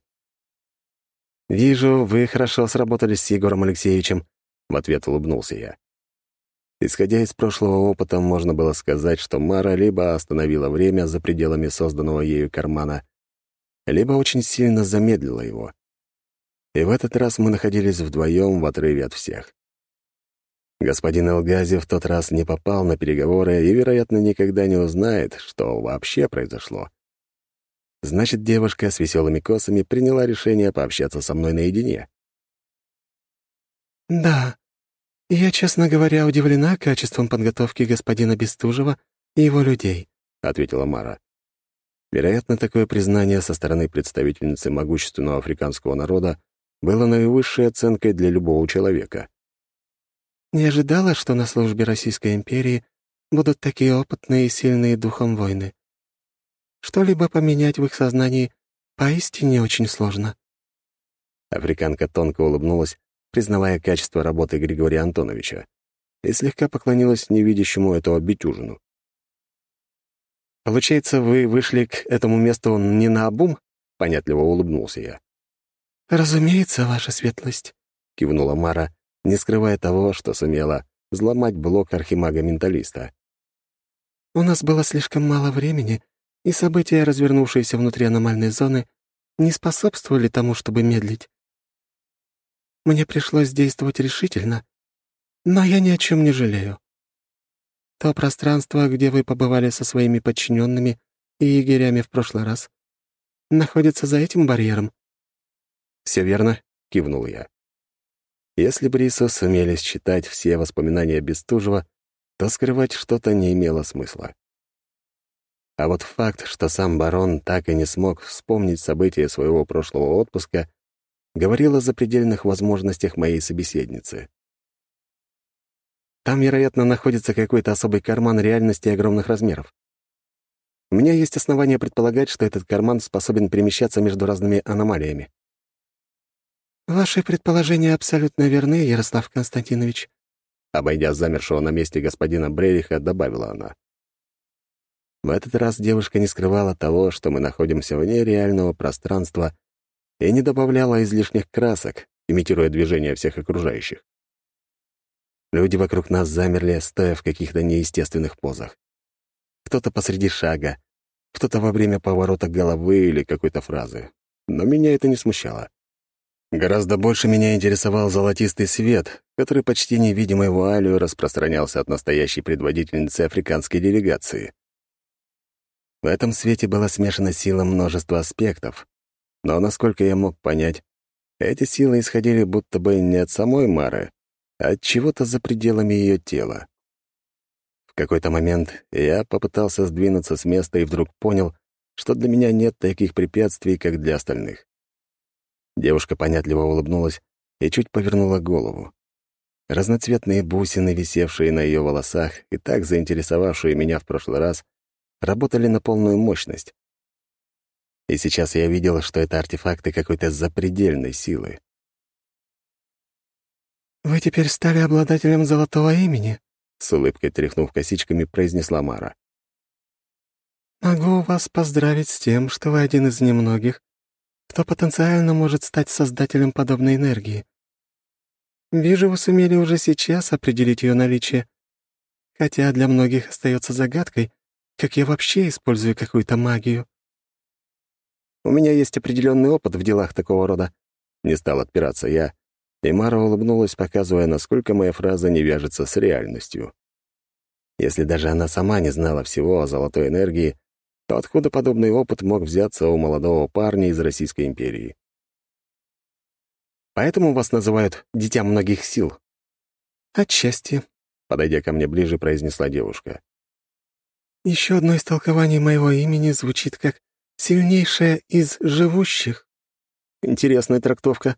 [SPEAKER 3] «Вижу, вы хорошо сработались с Егором Алексеевичем», — в ответ улыбнулся я. Исходя из прошлого опыта, можно было сказать, что Мара либо остановила время за пределами созданного ею кармана, либо очень сильно замедлила его. И в этот раз мы находились вдвоем в отрыве от всех. Господин Элгази в тот раз не попал на переговоры и, вероятно, никогда не узнает, что вообще произошло. Значит, девушка с веселыми косами приняла решение пообщаться со мной наедине.
[SPEAKER 5] «Да, я, честно говоря, удивлена качеством подготовки господина Бестужева и его людей», —
[SPEAKER 3] ответила Мара. Вероятно, такое признание со стороны представительницы могущественного африканского народа было наивысшей оценкой для любого человека.
[SPEAKER 5] «Не ожидала, что на службе Российской империи будут такие опытные и сильные духом войны. Что-либо поменять в их сознании поистине очень сложно».
[SPEAKER 3] Африканка тонко улыбнулась, признавая качество работы Григория Антоновича, и слегка поклонилась невидящему этого битюжину. «Получается, вы вышли к этому месту не на обум?» — понятливо улыбнулся я.
[SPEAKER 5] «Разумеется, ваша светлость», —
[SPEAKER 3] кивнула Мара, не скрывая того, что сумела взломать блок архимага-менталиста.
[SPEAKER 5] «У нас было слишком мало времени, и события, развернувшиеся внутри аномальной зоны, не способствовали тому, чтобы медлить. Мне пришлось действовать решительно, но я ни о чем не жалею. То пространство, где вы побывали со своими подчиненными и егерями в прошлый раз, находится за этим барьером.
[SPEAKER 3] «Все верно», — кивнул я. Если Бриса сумели считать все воспоминания Бестужева, то скрывать что-то не имело смысла. А вот факт, что сам барон так и не смог вспомнить события своего прошлого отпуска, говорил о запредельных возможностях моей собеседницы. Там, вероятно, находится какой-то особый карман реальности огромных размеров. У меня есть основания предполагать, что этот карман способен перемещаться между разными аномалиями.
[SPEAKER 5] «Ваши предположения абсолютно верны, Ярослав Константинович»,
[SPEAKER 3] обойдя замершего на месте господина Брериха, добавила она. В этот раз девушка не скрывала того, что мы находимся вне реального пространства, и не добавляла излишних красок, имитируя движения всех окружающих. Люди вокруг нас замерли, стоя в каких-то неестественных позах. Кто-то посреди шага, кто-то во время поворота головы или какой-то фразы. Но меня это не смущало. Гораздо больше меня интересовал золотистый свет, который почти невидимой вуалью распространялся от настоящей предводительницы африканской делегации. В этом свете была смешана сила множества аспектов, но, насколько я мог понять, эти силы исходили будто бы не от самой Мары, а от чего-то за пределами ее тела. В какой-то момент я попытался сдвинуться с места и вдруг понял, что для меня нет таких препятствий, как для остальных. Девушка понятливо улыбнулась и чуть повернула голову. Разноцветные бусины, висевшие на ее волосах и так заинтересовавшие меня в прошлый раз, работали на полную мощность. И сейчас я видел, что это артефакты какой-то запредельной силы.
[SPEAKER 5] «Вы теперь стали обладателем золотого имени», —
[SPEAKER 3] с улыбкой тряхнув косичками, произнесла Мара.
[SPEAKER 5] «Могу вас поздравить с тем, что вы один из немногих, кто потенциально может стать создателем подобной энергии. Вижу, вы сумели уже сейчас определить ее наличие, хотя для многих остается загадкой, как я вообще использую какую-то магию.
[SPEAKER 3] У меня есть определенный опыт в делах такого рода. Не стал отпираться я, и Мара улыбнулась, показывая, насколько моя фраза не вяжется с реальностью. Если даже она сама не знала всего о золотой энергии, то откуда подобный опыт мог взяться у молодого парня из Российской империи? Поэтому вас называют «дитя многих сил».
[SPEAKER 5] «Отчасти», —
[SPEAKER 3] подойдя ко мне ближе, произнесла девушка.
[SPEAKER 5] Еще одно истолкование моего имени звучит как «сильнейшая из живущих».
[SPEAKER 3] Интересная трактовка.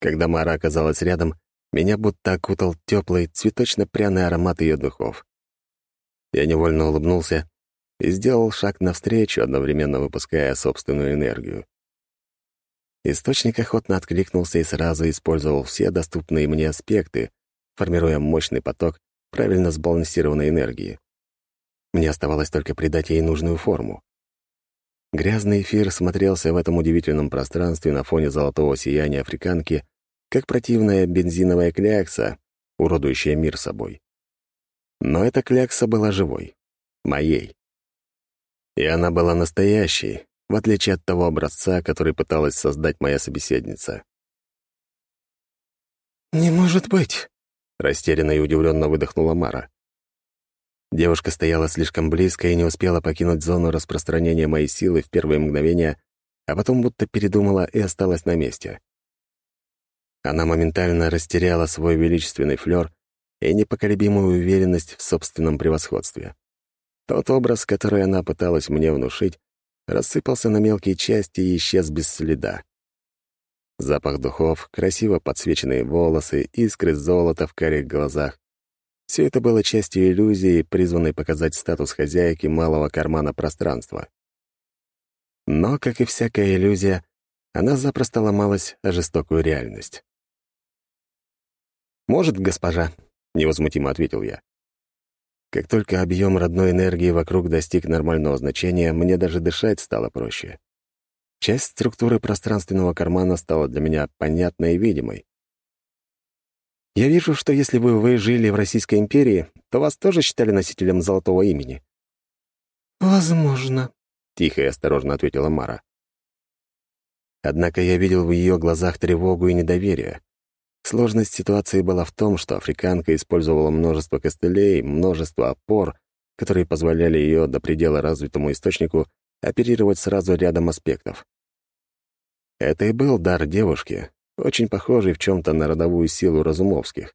[SPEAKER 3] Когда Мара оказалась рядом, меня будто окутал теплый, цветочно-пряный аромат ее духов. Я невольно улыбнулся и сделал шаг навстречу, одновременно выпуская собственную энергию. Источник охотно откликнулся и сразу использовал все доступные мне аспекты, формируя мощный поток правильно сбалансированной энергии. Мне оставалось только придать ей нужную форму. Грязный эфир смотрелся в этом удивительном пространстве на фоне золотого сияния африканки, как противная бензиновая клякса, уродующая мир собой. Но эта клякса была живой, моей. И она была настоящей, в отличие от того образца, который пыталась создать моя собеседница.
[SPEAKER 5] «Не может быть!»
[SPEAKER 3] — растерянно и удивленно выдохнула Мара. Девушка стояла слишком близко и не успела покинуть зону распространения моей силы в первые мгновения, а потом будто передумала и осталась на месте. Она моментально растеряла свой величественный флёр и непоколебимую уверенность в собственном превосходстве. Тот образ, который она пыталась мне внушить, рассыпался на мелкие части и исчез без следа. Запах духов, красиво подсвеченные волосы, искры золота в карих глазах. Все это было частью иллюзии, призванной показать статус хозяйки малого кармана пространства. Но, как и всякая иллюзия, она запросто ломалась о жестокую реальность. «Может, госпожа», — невозмутимо ответил я. Как только объем родной энергии вокруг достиг нормального значения, мне даже дышать стало проще. Часть структуры пространственного кармана стала для меня понятной и видимой. Я вижу, что если бы вы жили в Российской империи, то вас тоже считали носителем золотого имени.
[SPEAKER 5] «Возможно», —
[SPEAKER 3] тихо и осторожно ответила Мара. Однако я видел в ее глазах тревогу и недоверие. Сложность ситуации была в том, что африканка использовала множество костылей, множество опор, которые позволяли ее до предела развитому источнику оперировать сразу рядом аспектов. Это и был дар девушки, очень похожий в чем-то на родовую силу разумовских.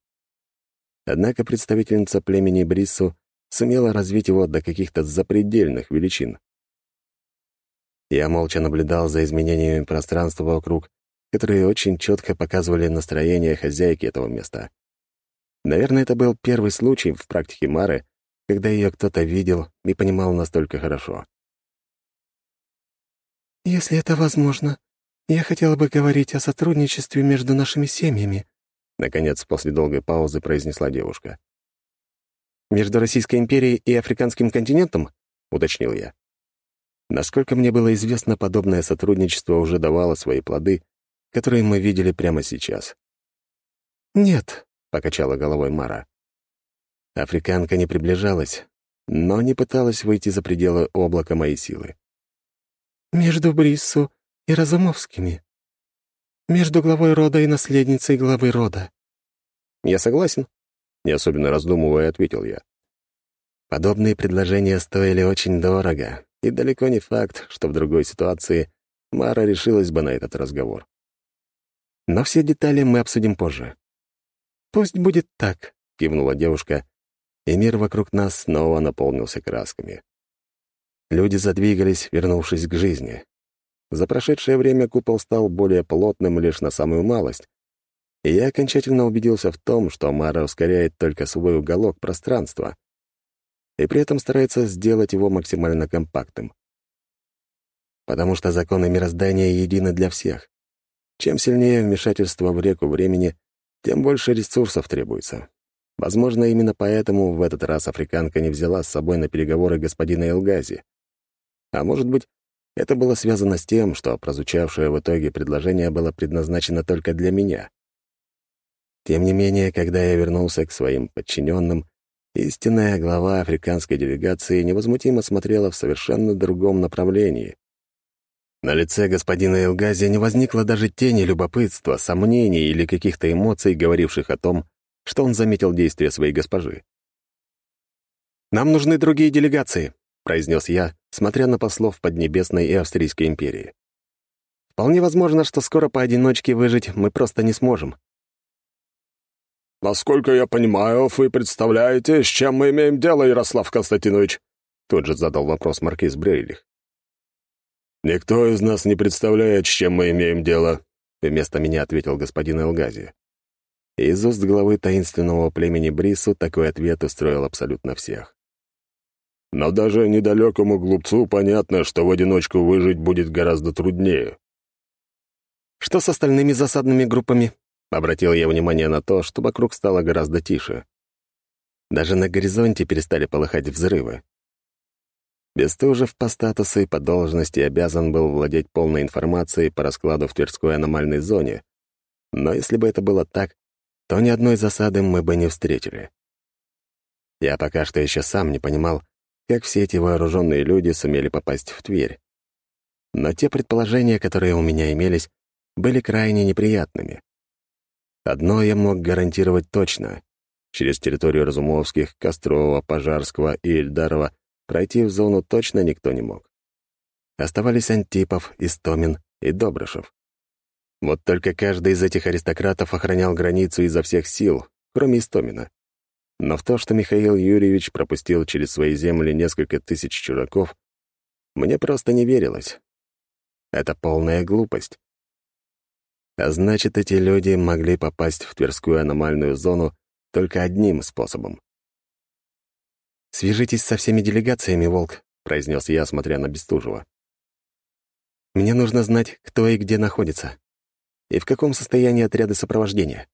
[SPEAKER 3] Однако представительница племени Бриссу сумела развить его до каких-то запредельных величин. Я молча наблюдал за изменениями пространства вокруг, которые очень четко показывали настроение хозяйки этого места. Наверное, это был первый случай в практике Мары, когда ее кто-то видел и понимал настолько хорошо.
[SPEAKER 5] «Если это возможно, я хотела бы говорить о сотрудничестве между нашими семьями»,
[SPEAKER 3] наконец, после долгой паузы произнесла девушка. «Между Российской империей и Африканским континентом?» — уточнил я. Насколько мне было известно, подобное сотрудничество уже давало свои плоды, которые мы видели прямо сейчас.
[SPEAKER 5] «Нет», — покачала головой Мара.
[SPEAKER 3] Африканка не приближалась, но не пыталась выйти за пределы облака моей силы.
[SPEAKER 5] «Между Бриссу и Разумовскими. Между главой рода и наследницей главы рода».
[SPEAKER 3] «Я согласен», — не особенно раздумывая, ответил я. Подобные предложения стоили очень дорого, и далеко не факт, что в другой ситуации Мара решилась бы на этот разговор. Но все детали мы обсудим позже.
[SPEAKER 5] «Пусть будет так», —
[SPEAKER 3] кивнула девушка, и мир вокруг нас снова наполнился красками. Люди задвигались, вернувшись к жизни. За прошедшее время купол стал более плотным лишь на самую малость, и я окончательно убедился в том, что Мара ускоряет только свой уголок пространства и при этом старается сделать его максимально компактным. Потому что законы мироздания едины для всех. Чем сильнее вмешательство в реку времени, тем больше ресурсов требуется. Возможно, именно поэтому в этот раз африканка не взяла с собой на переговоры господина Элгази. А может быть, это было связано с тем, что прозвучавшее в итоге предложение было предназначено только для меня. Тем не менее, когда я вернулся к своим подчиненным, истинная глава африканской делегации невозмутимо смотрела в совершенно другом направлении. На лице господина Элгази не возникло даже тени любопытства, сомнений или каких-то эмоций, говоривших о том, что он заметил действия своей госпожи.
[SPEAKER 5] «Нам нужны другие делегации», — произнес я, смотря на послов Поднебесной и Австрийской империи. «Вполне возможно, что скоро поодиночке выжить мы просто не сможем».
[SPEAKER 4] «Насколько я понимаю, вы представляете, с чем мы имеем дело, Ярослав Константинович?» Тут же задал вопрос маркиз Брейлих.
[SPEAKER 3] «Никто из нас не представляет, с чем мы имеем дело», — вместо меня ответил господин Элгази. Из уст главы таинственного племени Брису такой ответ устроил абсолютно всех.
[SPEAKER 4] «Но даже недалекому глупцу понятно, что в одиночку выжить будет гораздо труднее».
[SPEAKER 5] «Что с остальными засадными группами?»
[SPEAKER 3] — обратил я внимание на то, что вокруг стало гораздо тише. Даже на горизонте перестали полыхать взрывы. Бестужев по статусу и по должности обязан был владеть полной информацией по раскладу в Тверской аномальной зоне. Но если бы это было так, то ни одной засады мы бы не встретили. Я пока что еще сам не понимал, как все эти вооруженные люди сумели попасть в Тверь. Но те предположения, которые у меня имелись, были крайне неприятными. Одно я мог гарантировать точно. Через территорию Разумовских, Кострова, Пожарского и Ильдарова пройти в зону точно никто не мог. Оставались Антипов, Истомин и Добрышев. Вот только каждый из этих аристократов охранял границу изо всех сил, кроме Истомина. Но в то, что Михаил Юрьевич пропустил через свои земли несколько тысяч чураков, мне просто не верилось. Это полная глупость. А значит, эти люди могли попасть в Тверскую аномальную зону только одним способом.
[SPEAKER 5] «Свяжитесь со всеми делегациями, Волк», — произнес я, смотря на Бестужева. «Мне нужно знать, кто и где находится и в каком состоянии отряды сопровождения.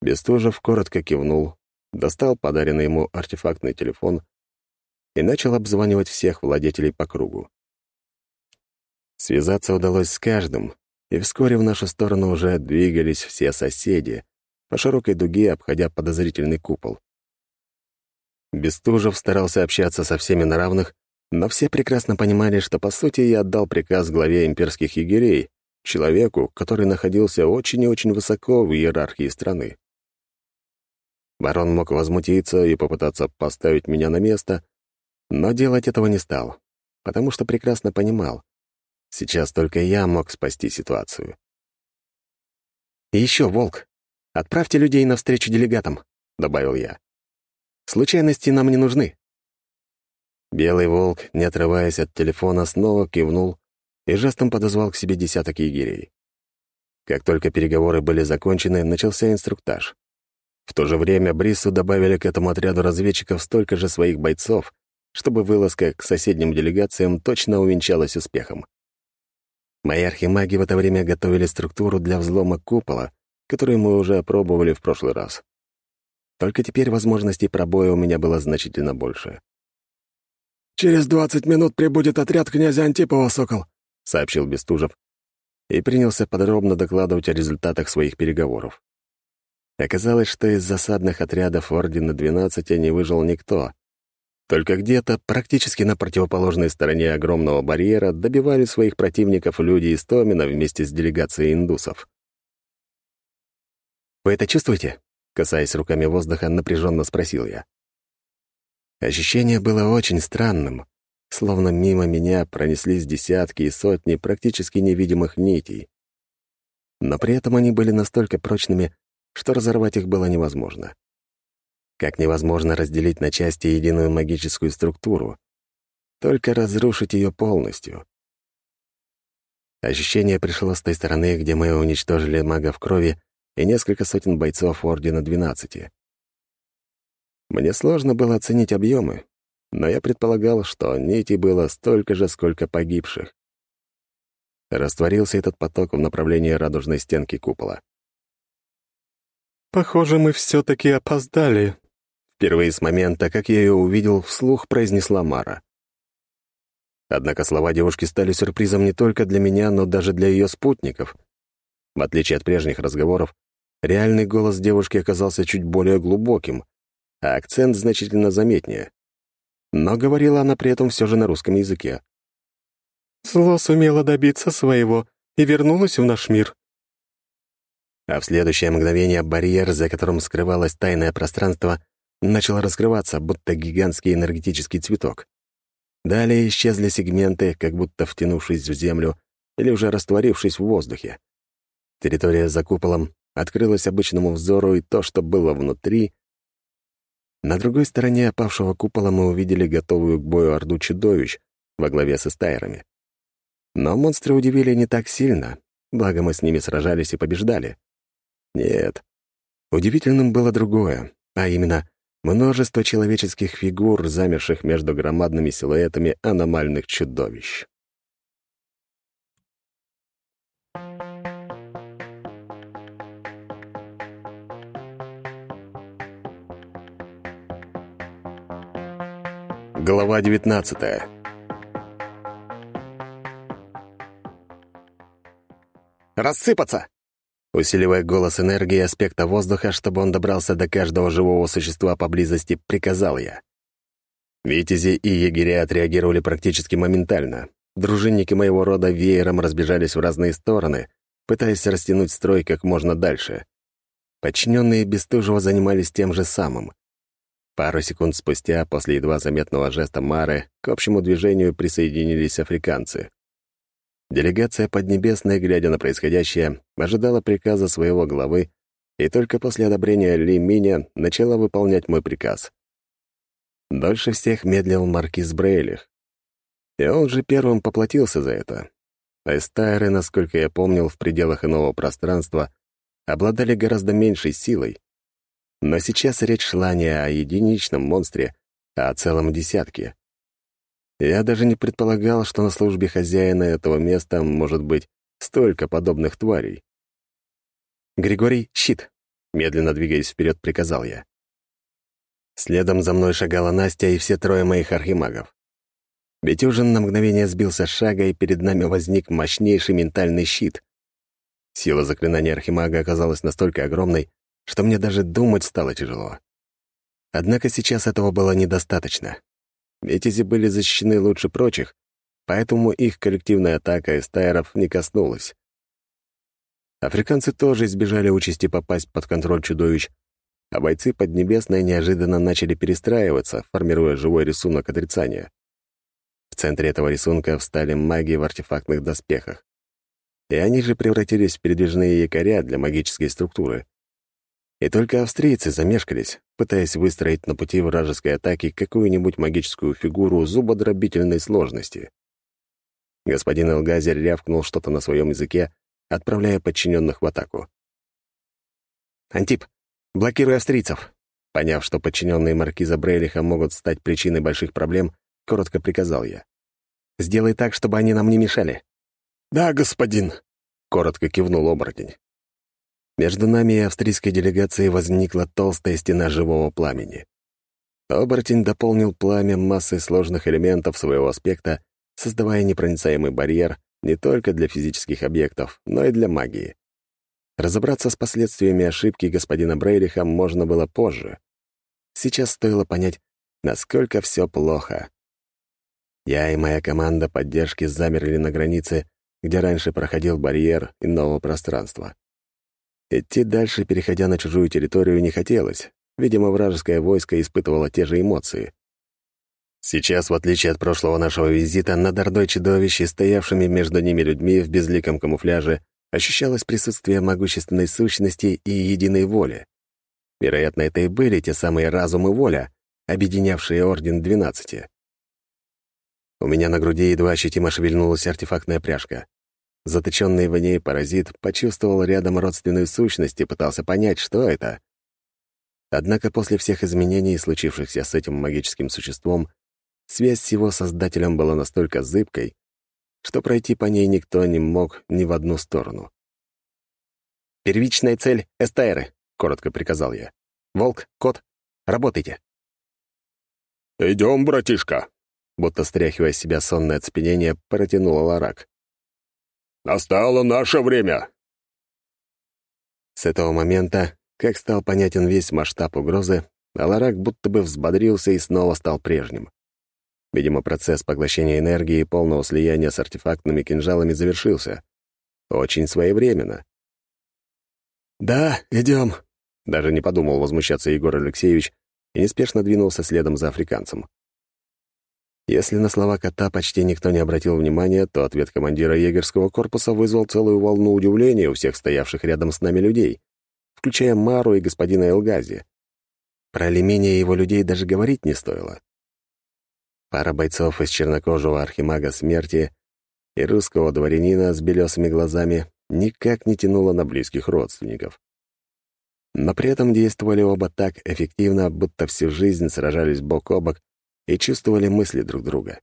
[SPEAKER 3] Бестужев коротко кивнул, достал подаренный ему артефактный телефон и начал обзванивать всех владетелей по кругу. Связаться удалось с каждым, и вскоре в нашу сторону уже двигались все соседи, по широкой дуге обходя подозрительный купол. Бестужев старался общаться со всеми на равных, но все прекрасно понимали, что, по сути, я отдал приказ главе имперских егерей, человеку, который находился очень и очень высоко в иерархии страны. Барон мог возмутиться и попытаться поставить меня на место, но делать этого не стал, потому что прекрасно понимал, сейчас только я мог спасти ситуацию.
[SPEAKER 5] «И еще, Волк, отправьте людей навстречу делегатам», — добавил я.
[SPEAKER 3] Случайности нам не нужны». Белый волк, не отрываясь от телефона, снова кивнул и жестом подозвал к себе десяток егерей. Как только переговоры были закончены, начался инструктаж. В то же время Брису добавили к этому отряду разведчиков столько же своих бойцов, чтобы вылазка к соседним делегациям точно увенчалась успехом. Мои архимаги в это время готовили структуру для взлома купола, которую мы уже опробовали в прошлый раз. Только теперь возможностей пробоя у меня было значительно больше.
[SPEAKER 4] «Через двадцать минут прибудет отряд князя Антипова, Сокол», — сообщил Бестужев
[SPEAKER 3] и принялся подробно докладывать о результатах своих переговоров. Оказалось, что из засадных отрядов Ордена 12 не выжил никто. Только где-то, практически на противоположной стороне огромного барьера, добивали своих противников люди из Томина вместе с делегацией индусов. «Вы это чувствуете?» — касаясь руками воздуха, напряженно спросил я. Ощущение было очень странным, словно мимо меня пронеслись десятки и сотни практически невидимых нитей. Но при этом они были настолько прочными, что разорвать их было невозможно. Как невозможно разделить на части единую магическую структуру, только разрушить ее полностью. Ощущение пришло с той стороны, где мы уничтожили мага в крови и несколько сотен бойцов Ордена 12. Мне сложно было оценить объемы, но я предполагал, что нитей было столько же, сколько погибших. Растворился этот поток в направлении радужной стенки купола.
[SPEAKER 5] «Похоже, мы все-таки опоздали», — впервые с момента, как я ее увидел, вслух произнесла Мара. Однако слова девушки стали сюрпризом не только для меня, но даже для ее спутников. В отличие от прежних разговоров, реальный голос девушки оказался чуть более глубоким, а акцент значительно заметнее. Но говорила она при этом все же на русском языке. «Зло сумело добиться своего и вернулось в наш мир.
[SPEAKER 3] А в следующее мгновение барьер, за которым скрывалось тайное пространство, начал раскрываться, будто гигантский энергетический цветок. Далее исчезли сегменты, как будто втянувшись в землю или уже растворившись в воздухе. Территория за куполом открылась обычному взору, и то, что было внутри... На другой стороне опавшего купола мы увидели готовую к бою орду чудовищ во главе со стайерами. Но монстры удивили не так сильно, благо мы с ними сражались и побеждали. Нет. Удивительным было другое, а именно множество человеческих фигур, замерших между громадными силуэтами аномальных чудовищ. Глава 19
[SPEAKER 2] «Рассыпаться!»
[SPEAKER 3] Усиливая голос энергии аспекта воздуха, чтобы он добрался до каждого живого существа поблизости, приказал я. Витязи и егеря отреагировали практически моментально. Дружинники моего рода веером разбежались в разные стороны, пытаясь растянуть строй как можно дальше. Подчиненные Бестужева занимались тем же самым. Пару секунд спустя, после едва заметного жеста Мары, к общему движению присоединились африканцы. Делегация Поднебесной, глядя на происходящее, ожидала приказа своего главы и только после одобрения Ли Миня начала выполнять мой приказ. Дольше всех медлил маркиз Брейлих. И он же первым поплатился за это. Эстайры, насколько я помнил, в пределах иного пространства обладали гораздо меньшей силой. Но сейчас речь шла не о единичном монстре, а о целом десятке. Я даже не предполагал, что на службе хозяина этого места может быть столько подобных тварей. «Григорий, щит!» — медленно двигаясь вперед, приказал я. Следом за мной шагала Настя и все трое моих архимагов. Бетюжин на мгновение сбился с шага, и перед нами возник мощнейший ментальный щит. Сила заклинания архимага оказалась настолько огромной, что мне даже думать стало тяжело. Однако сейчас этого было недостаточно. Витязи были защищены лучше прочих, поэтому их коллективная атака эстайров не коснулась. Африканцы тоже избежали участи попасть под контроль чудовищ, а бойцы Поднебесной неожиданно начали перестраиваться, формируя живой рисунок отрицания. В центре этого рисунка встали маги в артефактных доспехах. И они же превратились в передвижные якоря для магической структуры. И только австрийцы замешкались, пытаясь выстроить на пути вражеской атаки какую-нибудь магическую фигуру зубодробительной сложности. Господин Элгазер рявкнул что-то на своем языке, отправляя подчиненных в атаку. «Антип, блокируй австрийцев!» Поняв, что подчиненные маркиза Брейлиха могут стать причиной больших проблем, коротко приказал я. «Сделай так, чтобы они нам не мешали».
[SPEAKER 4] «Да, господин», — коротко кивнул оборотень.
[SPEAKER 3] Между нами и австрийской делегацией возникла толстая стена живого пламени. Оборотень дополнил пламя массой сложных элементов своего аспекта, создавая непроницаемый барьер не только для физических объектов, но и для магии. Разобраться с последствиями ошибки господина Брейриха можно было позже. Сейчас стоило понять, насколько все плохо. Я и моя команда поддержки замерли на границе, где раньше проходил барьер иного пространства. Идти дальше, переходя на чужую территорию, не хотелось. Видимо, вражеское войско испытывало те же эмоции. Сейчас, в отличие от прошлого нашего визита, над ордой чудовищ стоявшими между ними людьми в безликом камуфляже ощущалось присутствие могущественной сущности и единой воли. Вероятно, это и были те самые разум и воля, объединявшие Орден Двенадцати. У меня на груди едва ощутимо шевельнулась артефактная пряжка. Заточенный в ней паразит почувствовал рядом родственную сущность и пытался понять, что это. Однако после всех изменений, случившихся с этим магическим существом, связь с его создателем была настолько зыбкой, что пройти по ней никто не мог ни в одну сторону. «Первичная цель — эстаэры», — коротко приказал я. «Волк, кот, работайте».
[SPEAKER 4] «Идем, братишка», —
[SPEAKER 3] будто стряхивая с себя сонное оцепенение, протянула Ларак.
[SPEAKER 4] Настало наше время!»
[SPEAKER 3] С этого момента, как стал понятен весь масштаб угрозы, Аларак будто бы взбодрился и снова стал прежним. Видимо, процесс поглощения энергии и полного слияния с артефактными кинжалами завершился. Очень своевременно.
[SPEAKER 2] «Да, идем», —
[SPEAKER 3] даже не подумал возмущаться Егор Алексеевич и неспешно двинулся следом за африканцем. Если на слова кота почти никто не обратил внимания, то ответ командира егерского корпуса вызвал целую волну удивления у всех стоявших рядом с нами людей, включая Мару и господина Элгази. Про Алимения и его людей даже говорить не стоило. Пара бойцов из чернокожего архимага смерти и русского дворянина с белесыми глазами никак не тянуло на близких родственников. Но при этом действовали оба так эффективно, будто всю жизнь сражались бок о бок и чувствовали мысли друг друга.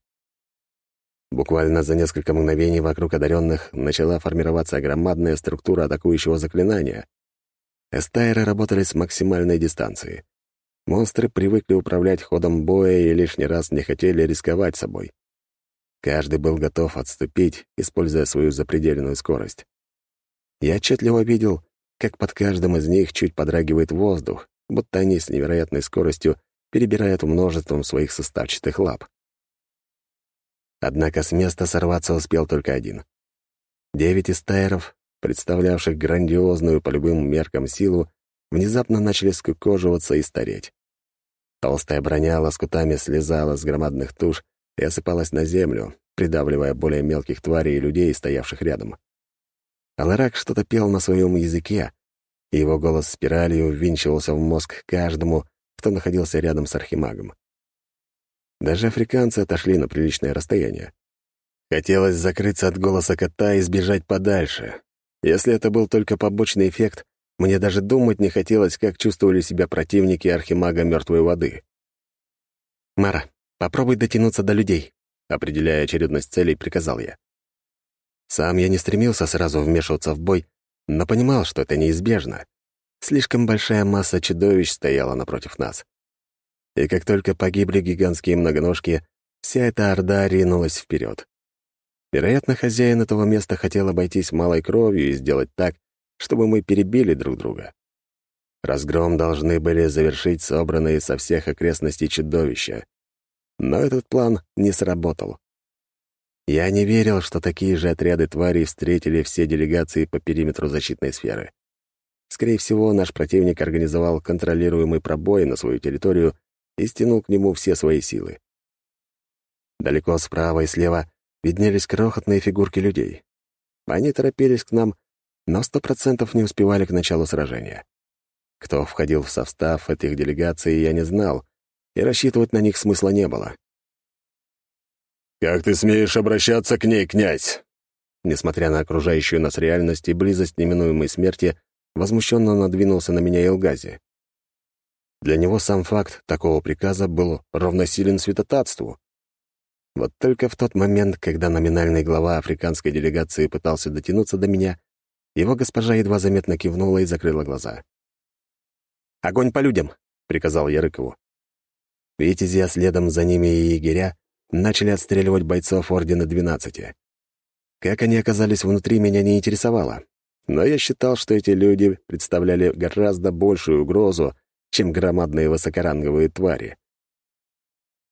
[SPEAKER 3] Буквально за несколько мгновений вокруг одаренных начала формироваться громадная структура атакующего заклинания. Эстайры работали с максимальной дистанции. Монстры привыкли управлять ходом боя и лишний раз не хотели рисковать собой. Каждый был готов отступить, используя свою запредельную скорость. Я отчетливо видел, как под каждым из них чуть подрагивает воздух, будто они с невероятной скоростью перебирает множеством своих составчатых лап. Однако с места сорваться успел только один. Девять истайров, представлявших грандиозную по любым меркам силу, внезапно начали скукоживаться и стареть. Толстая броня лоскутами слезала с громадных туш и осыпалась на землю, придавливая более мелких тварей и людей, стоявших рядом. Аларак что-то пел на своем языке, и его голос спиралью ввинчивался в мозг каждому, кто находился рядом с архимагом. Даже африканцы отошли на приличное расстояние. Хотелось закрыться от голоса кота и сбежать подальше. Если это был только побочный эффект, мне даже думать не хотелось, как чувствовали себя противники архимага мертвой воды. «Мара, попробуй дотянуться до людей», — определяя очередность целей, приказал я. Сам я не стремился сразу вмешиваться в бой, но понимал, что это неизбежно. Слишком большая масса чудовищ стояла напротив нас. И как только погибли гигантские многоножки, вся эта орда ринулась вперед. Вероятно, хозяин этого места хотел обойтись малой кровью и сделать так, чтобы мы перебили друг друга. Разгром должны были завершить собранные со всех окрестностей чудовища. Но этот план не сработал. Я не верил, что такие же отряды тварей встретили все делегации по периметру защитной сферы. Скорее всего, наш противник организовал контролируемый пробой на свою территорию и стянул к нему все свои силы. Далеко справа и слева виднелись крохотные фигурки людей. Они торопились к нам, но сто процентов не успевали к началу сражения. Кто входил в состав этих делегаций, я не знал, и рассчитывать на них смысла не было.
[SPEAKER 4] «Как ты смеешь обращаться к ней, князь?»
[SPEAKER 3] Несмотря на окружающую нас реальность и близость неминуемой смерти, возмущенно надвинулся на меня Илгази. Для него сам факт такого приказа был равносилен святотатству. Вот только в тот момент, когда номинальный глава африканской делегации пытался дотянуться до меня, его госпожа едва заметно кивнула и закрыла глаза. «Огонь по людям!» — приказал я Рыкову. Витязи, а следом за ними и егеря, начали отстреливать бойцов Ордена Двенадцати. Как они оказались внутри, меня не интересовало. Но я считал, что эти люди представляли гораздо большую угрозу, чем громадные высокоранговые твари.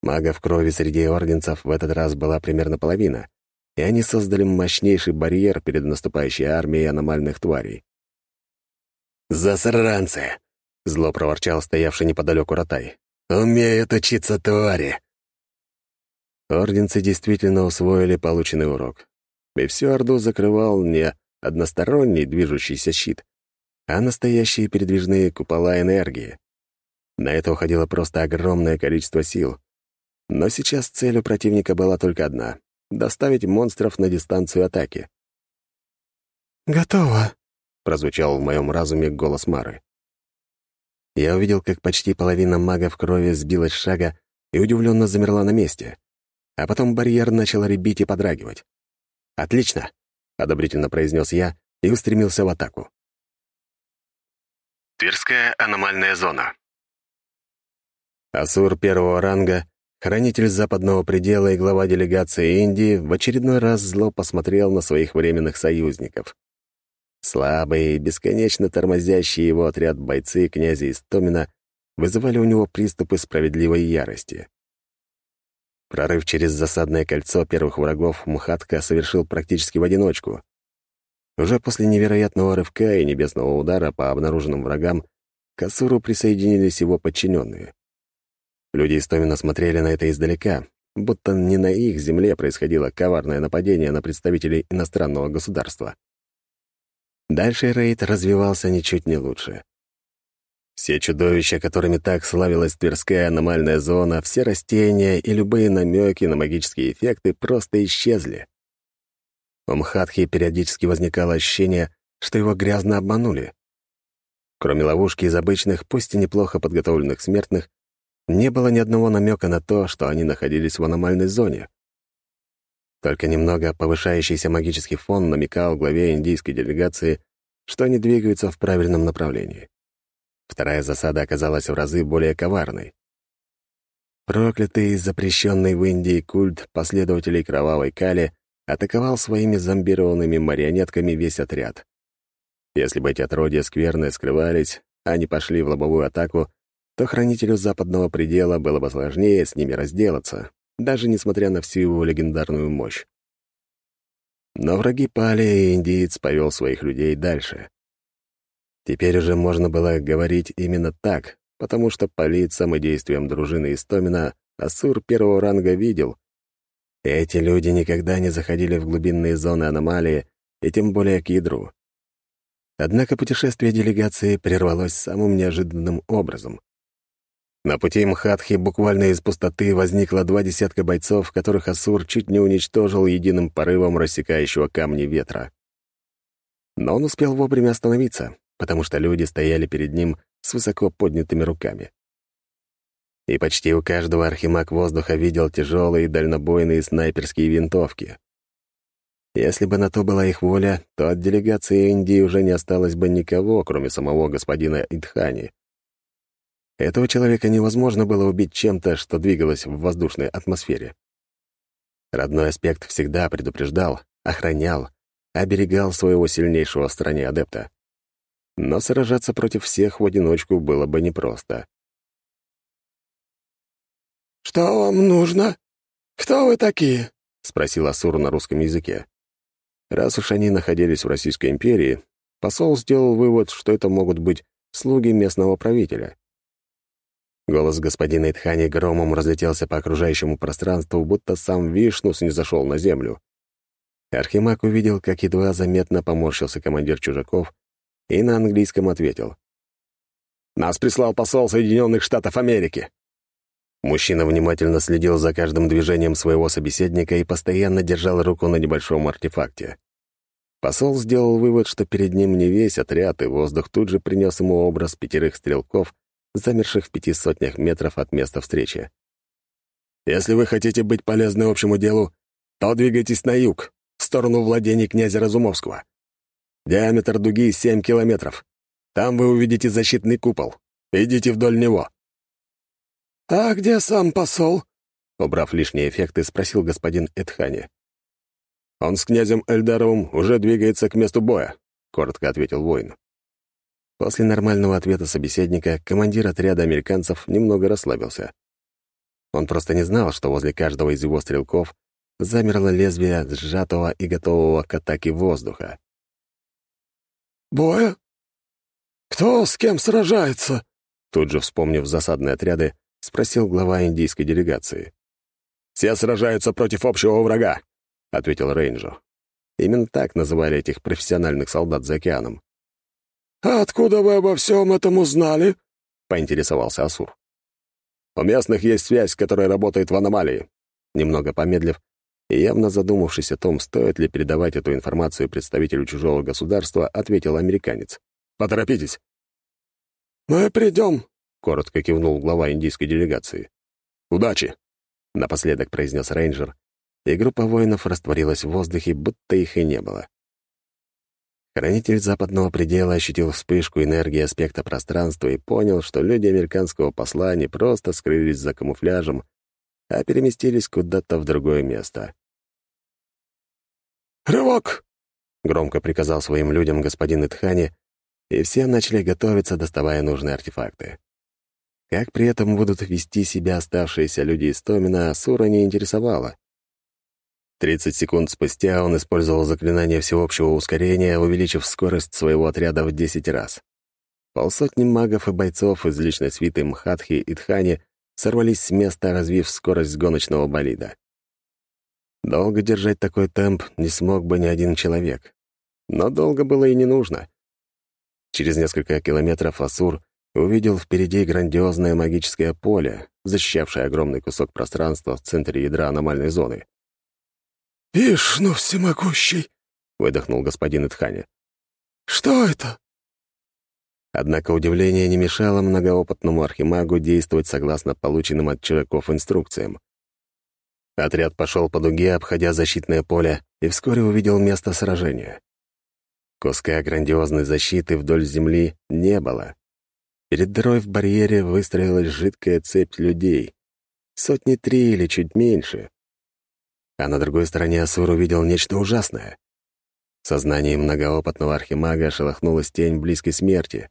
[SPEAKER 3] Магов крови среди орденцев в этот раз была примерно половина, и они создали мощнейший барьер перед наступающей армией аномальных тварей.
[SPEAKER 2] «Засранцы!» — зло проворчал стоявший неподалеку Ротай. «Умеют учиться твари!»
[SPEAKER 3] Орденцы действительно усвоили полученный урок. И всю Орду закрывал не односторонний движущийся щит, а настоящие передвижные купола энергии. На это уходило просто огромное количество сил. Но сейчас цель у противника была только одна — доставить монстров на дистанцию атаки.
[SPEAKER 5] «Готово», —
[SPEAKER 3] прозвучал в моем разуме голос Мары. Я увидел, как почти половина магов крови сбилась с шага и удивленно замерла на месте. А потом барьер начал ребить и подрагивать. «Отлично!» — одобрительно произнес я и устремился в атаку.
[SPEAKER 6] Тверская аномальная зона.
[SPEAKER 3] Асур первого ранга, хранитель западного предела и глава делегации Индии, в очередной раз зло посмотрел на своих временных союзников. Слабые и бесконечно тормозящие его отряд бойцы князя Истомина вызывали у него приступы справедливой ярости. Прорыв через засадное кольцо первых врагов Мхатка совершил практически в одиночку. Уже после невероятного рывка и небесного удара по обнаруженным врагам к Асуру присоединились его подчиненные. Люди Истомина смотрели на это издалека, будто не на их земле происходило коварное нападение на представителей иностранного государства. Дальше рейд развивался ничуть не лучше. Все чудовища, которыми так славилась Тверская аномальная зона, все растения и любые намеки на магические эффекты просто исчезли. У Мхатхи периодически возникало ощущение, что его грязно обманули. Кроме ловушки из обычных, пусть и неплохо подготовленных смертных, не было ни одного намека на то, что они находились в аномальной зоне. Только немного повышающийся магический фон намекал главе индийской делегации, что они двигаются в правильном направлении. Вторая засада оказалась в разы более коварной. Проклятый и запрещенный в Индии культ последователей Кровавой Кали атаковал своими зомбированными марионетками весь отряд. Если бы эти отродья скверные скрывались, а не пошли в лобовую атаку, то хранителю западного предела было бы сложнее с ними разделаться, даже несмотря на всю его легендарную мощь. Но враги пали, и индиец повел своих людей дальше. Теперь уже можно было говорить именно так, потому что по лицам и действиям дружины Истомина Асур первого ранга видел. Эти люди никогда не заходили в глубинные зоны аномалии, и тем более к ядру. Однако путешествие делегации прервалось самым неожиданным образом. На пути Мхатхи буквально из пустоты возникло два десятка бойцов, которых Асур чуть не уничтожил единым порывом рассекающего камни ветра. Но он успел вовремя остановиться, потому что люди стояли перед ним с высоко поднятыми руками. И почти у каждого архимаг воздуха видел тяжелые дальнобойные снайперские винтовки. Если бы на то была их воля, то от делегации Индии уже не осталось бы никого, кроме самого господина Идхани. Этого человека невозможно было убить чем-то, что двигалось в воздушной атмосфере. Родной аспект всегда предупреждал, охранял, оберегал своего сильнейшего в стране адепта. Но сражаться против всех в одиночку было бы непросто.
[SPEAKER 4] «Что вам нужно? Кто вы такие?» — спросил Асур на русском языке.
[SPEAKER 3] Раз уж они находились в Российской империи, посол сделал вывод, что это могут быть слуги местного правителя. Голос господина Итхани громом разлетелся по окружающему пространству, будто сам Вишну снизошел на землю. Архимаг увидел, как едва заметно поморщился командир чужаков, и на английском ответил. Нас прислал посол Соединенных Штатов Америки». Мужчина внимательно следил за каждым движением своего собеседника и постоянно держал руку на небольшом артефакте. Посол сделал вывод, что перед ним не весь отряд, и воздух тут же принес ему образ пятерых стрелков, замерших в пяти сотнях метров от места встречи. «Если вы хотите быть полезны общему делу, то двигайтесь на юг, в сторону владений князя Разумовского. Диаметр дуги — семь километров. Там вы увидите защитный купол. Идите вдоль него».
[SPEAKER 4] «А где сам посол?»
[SPEAKER 3] Убрав лишние эффекты, спросил господин Эдхани. «Он с князем Эльдаровым уже двигается к месту боя», — коротко ответил воин. После нормального ответа собеседника командир отряда американцев немного расслабился. Он просто не знал, что возле каждого из его стрелков замерло лезвие сжатого и готового к атаке воздуха.
[SPEAKER 4] «Боя? Кто с кем сражается?»
[SPEAKER 3] Тут же, вспомнив засадные отряды, спросил глава индийской делегации. «Все сражаются против общего врага», — ответил Рейнджер. Именно так называли этих профессиональных солдат за океаном.
[SPEAKER 4] «А откуда вы обо всем этом узнали?»
[SPEAKER 3] — поинтересовался Асур. «У местных есть связь, которая работает в аномалии». Немного помедлив явно задумавшись о том, стоит ли передавать эту информацию представителю чужого государства, ответил американец. «Поторопитесь».
[SPEAKER 4] «Мы придем», —
[SPEAKER 3] коротко кивнул глава индийской делегации. «Удачи!» — напоследок произнес рейнджер и группа воинов растворилась в воздухе, будто их и не было. Хранитель западного предела ощутил вспышку энергии аспекта пространства и понял, что люди американского посла не просто скрылись за камуфляжем, а переместились куда-то в другое место.
[SPEAKER 4] «Рывок!»
[SPEAKER 3] — громко приказал своим людям господин Итхани, и все начали готовиться, доставая нужные артефакты. Как при этом будут вести себя оставшиеся люди из Томина, Сура не интересовала. Тридцать секунд спустя он использовал заклинание всеобщего ускорения, увеличив скорость своего отряда в десять раз. Полсотни магов и бойцов из личной свиты Мхатхи и Тхани сорвались с места, развив скорость гоночного болида. Долго держать такой темп не смог бы ни один человек. Но долго было и не нужно. Через несколько километров Асур увидел впереди грандиозное магическое поле, защищавшее огромный кусок пространства в центре ядра аномальной зоны.
[SPEAKER 4] «Вишну всемогущий!» — выдохнул господин Итхани. «Что это?»
[SPEAKER 3] Однако удивление не мешало многоопытному архимагу действовать согласно полученным от чужаков инструкциям. Отряд пошел по дуге, обходя защитное поле, и вскоре увидел место сражения. Куска грандиозной защиты вдоль земли не было. Перед дырой в барьере выстроилась жидкая цепь людей. Сотни три или чуть меньше а на другой стороне Асур увидел нечто ужасное. В сознании многоопытного архимага шелохнулась тень близкой смерти.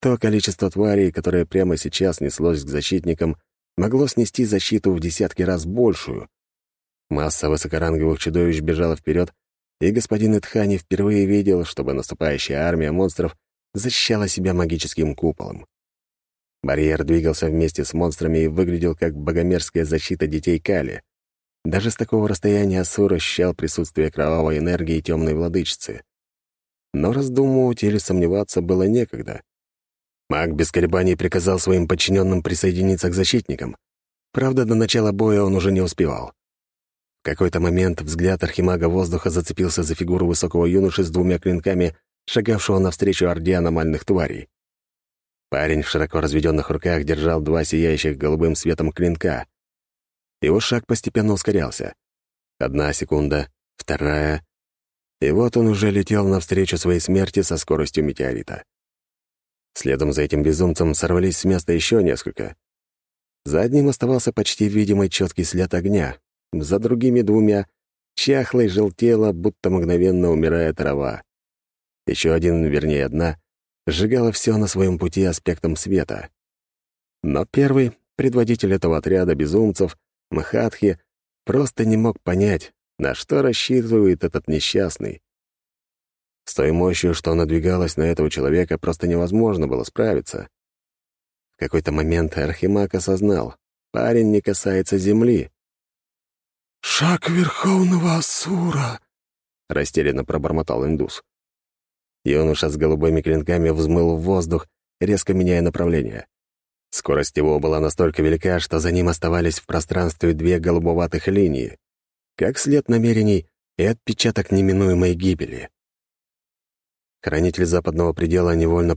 [SPEAKER 3] То количество тварей, которое прямо сейчас неслось к защитникам, могло снести защиту в десятки раз большую. Масса высокоранговых чудовищ бежала вперед, и господин Итхани впервые видел, чтобы наступающая армия монстров защищала себя магическим куполом. Барьер двигался вместе с монстрами и выглядел как богомерзкая защита детей Кали. Даже с такого расстояния Асур ощущал присутствие кровавой энергии темной владычицы. Но раздумывать или сомневаться было некогда. Маг без колебаний приказал своим подчиненным присоединиться к защитникам. Правда, до начала боя он уже не успевал. В какой-то момент взгляд архимага воздуха зацепился за фигуру высокого юноши с двумя клинками, шагавшего навстречу орде аномальных тварей. Парень в широко разведенных руках держал два сияющих голубым светом клинка — его шаг постепенно ускорялся. Одна секунда, вторая. И вот он уже летел навстречу своей смерти со скоростью метеорита. Следом за этим безумцем сорвались с места еще несколько. За одним оставался почти видимый четкий след огня, за другими двумя чахло и желтело, будто мгновенно умирая трава. Еще один, вернее, одна, сжигала все на своем пути аспектом света. Но первый, предводитель этого отряда безумцев, Махатхи просто не мог понять, на что рассчитывает этот несчастный. С той мощью, что надвигалась на этого человека, просто невозможно было справиться. В какой-то момент Архимаг осознал, парень не касается земли.
[SPEAKER 4] «Шаг Верховного Асура!» — растерянно пробормотал индус.
[SPEAKER 3] Юноша с голубыми клинками взмыл в воздух резко меняя направление. Скорость его была настолько велика, что за ним оставались в пространстве две голубоватых линии, как след намерений и отпечаток неминуемой гибели. Хранитель западного предела невольно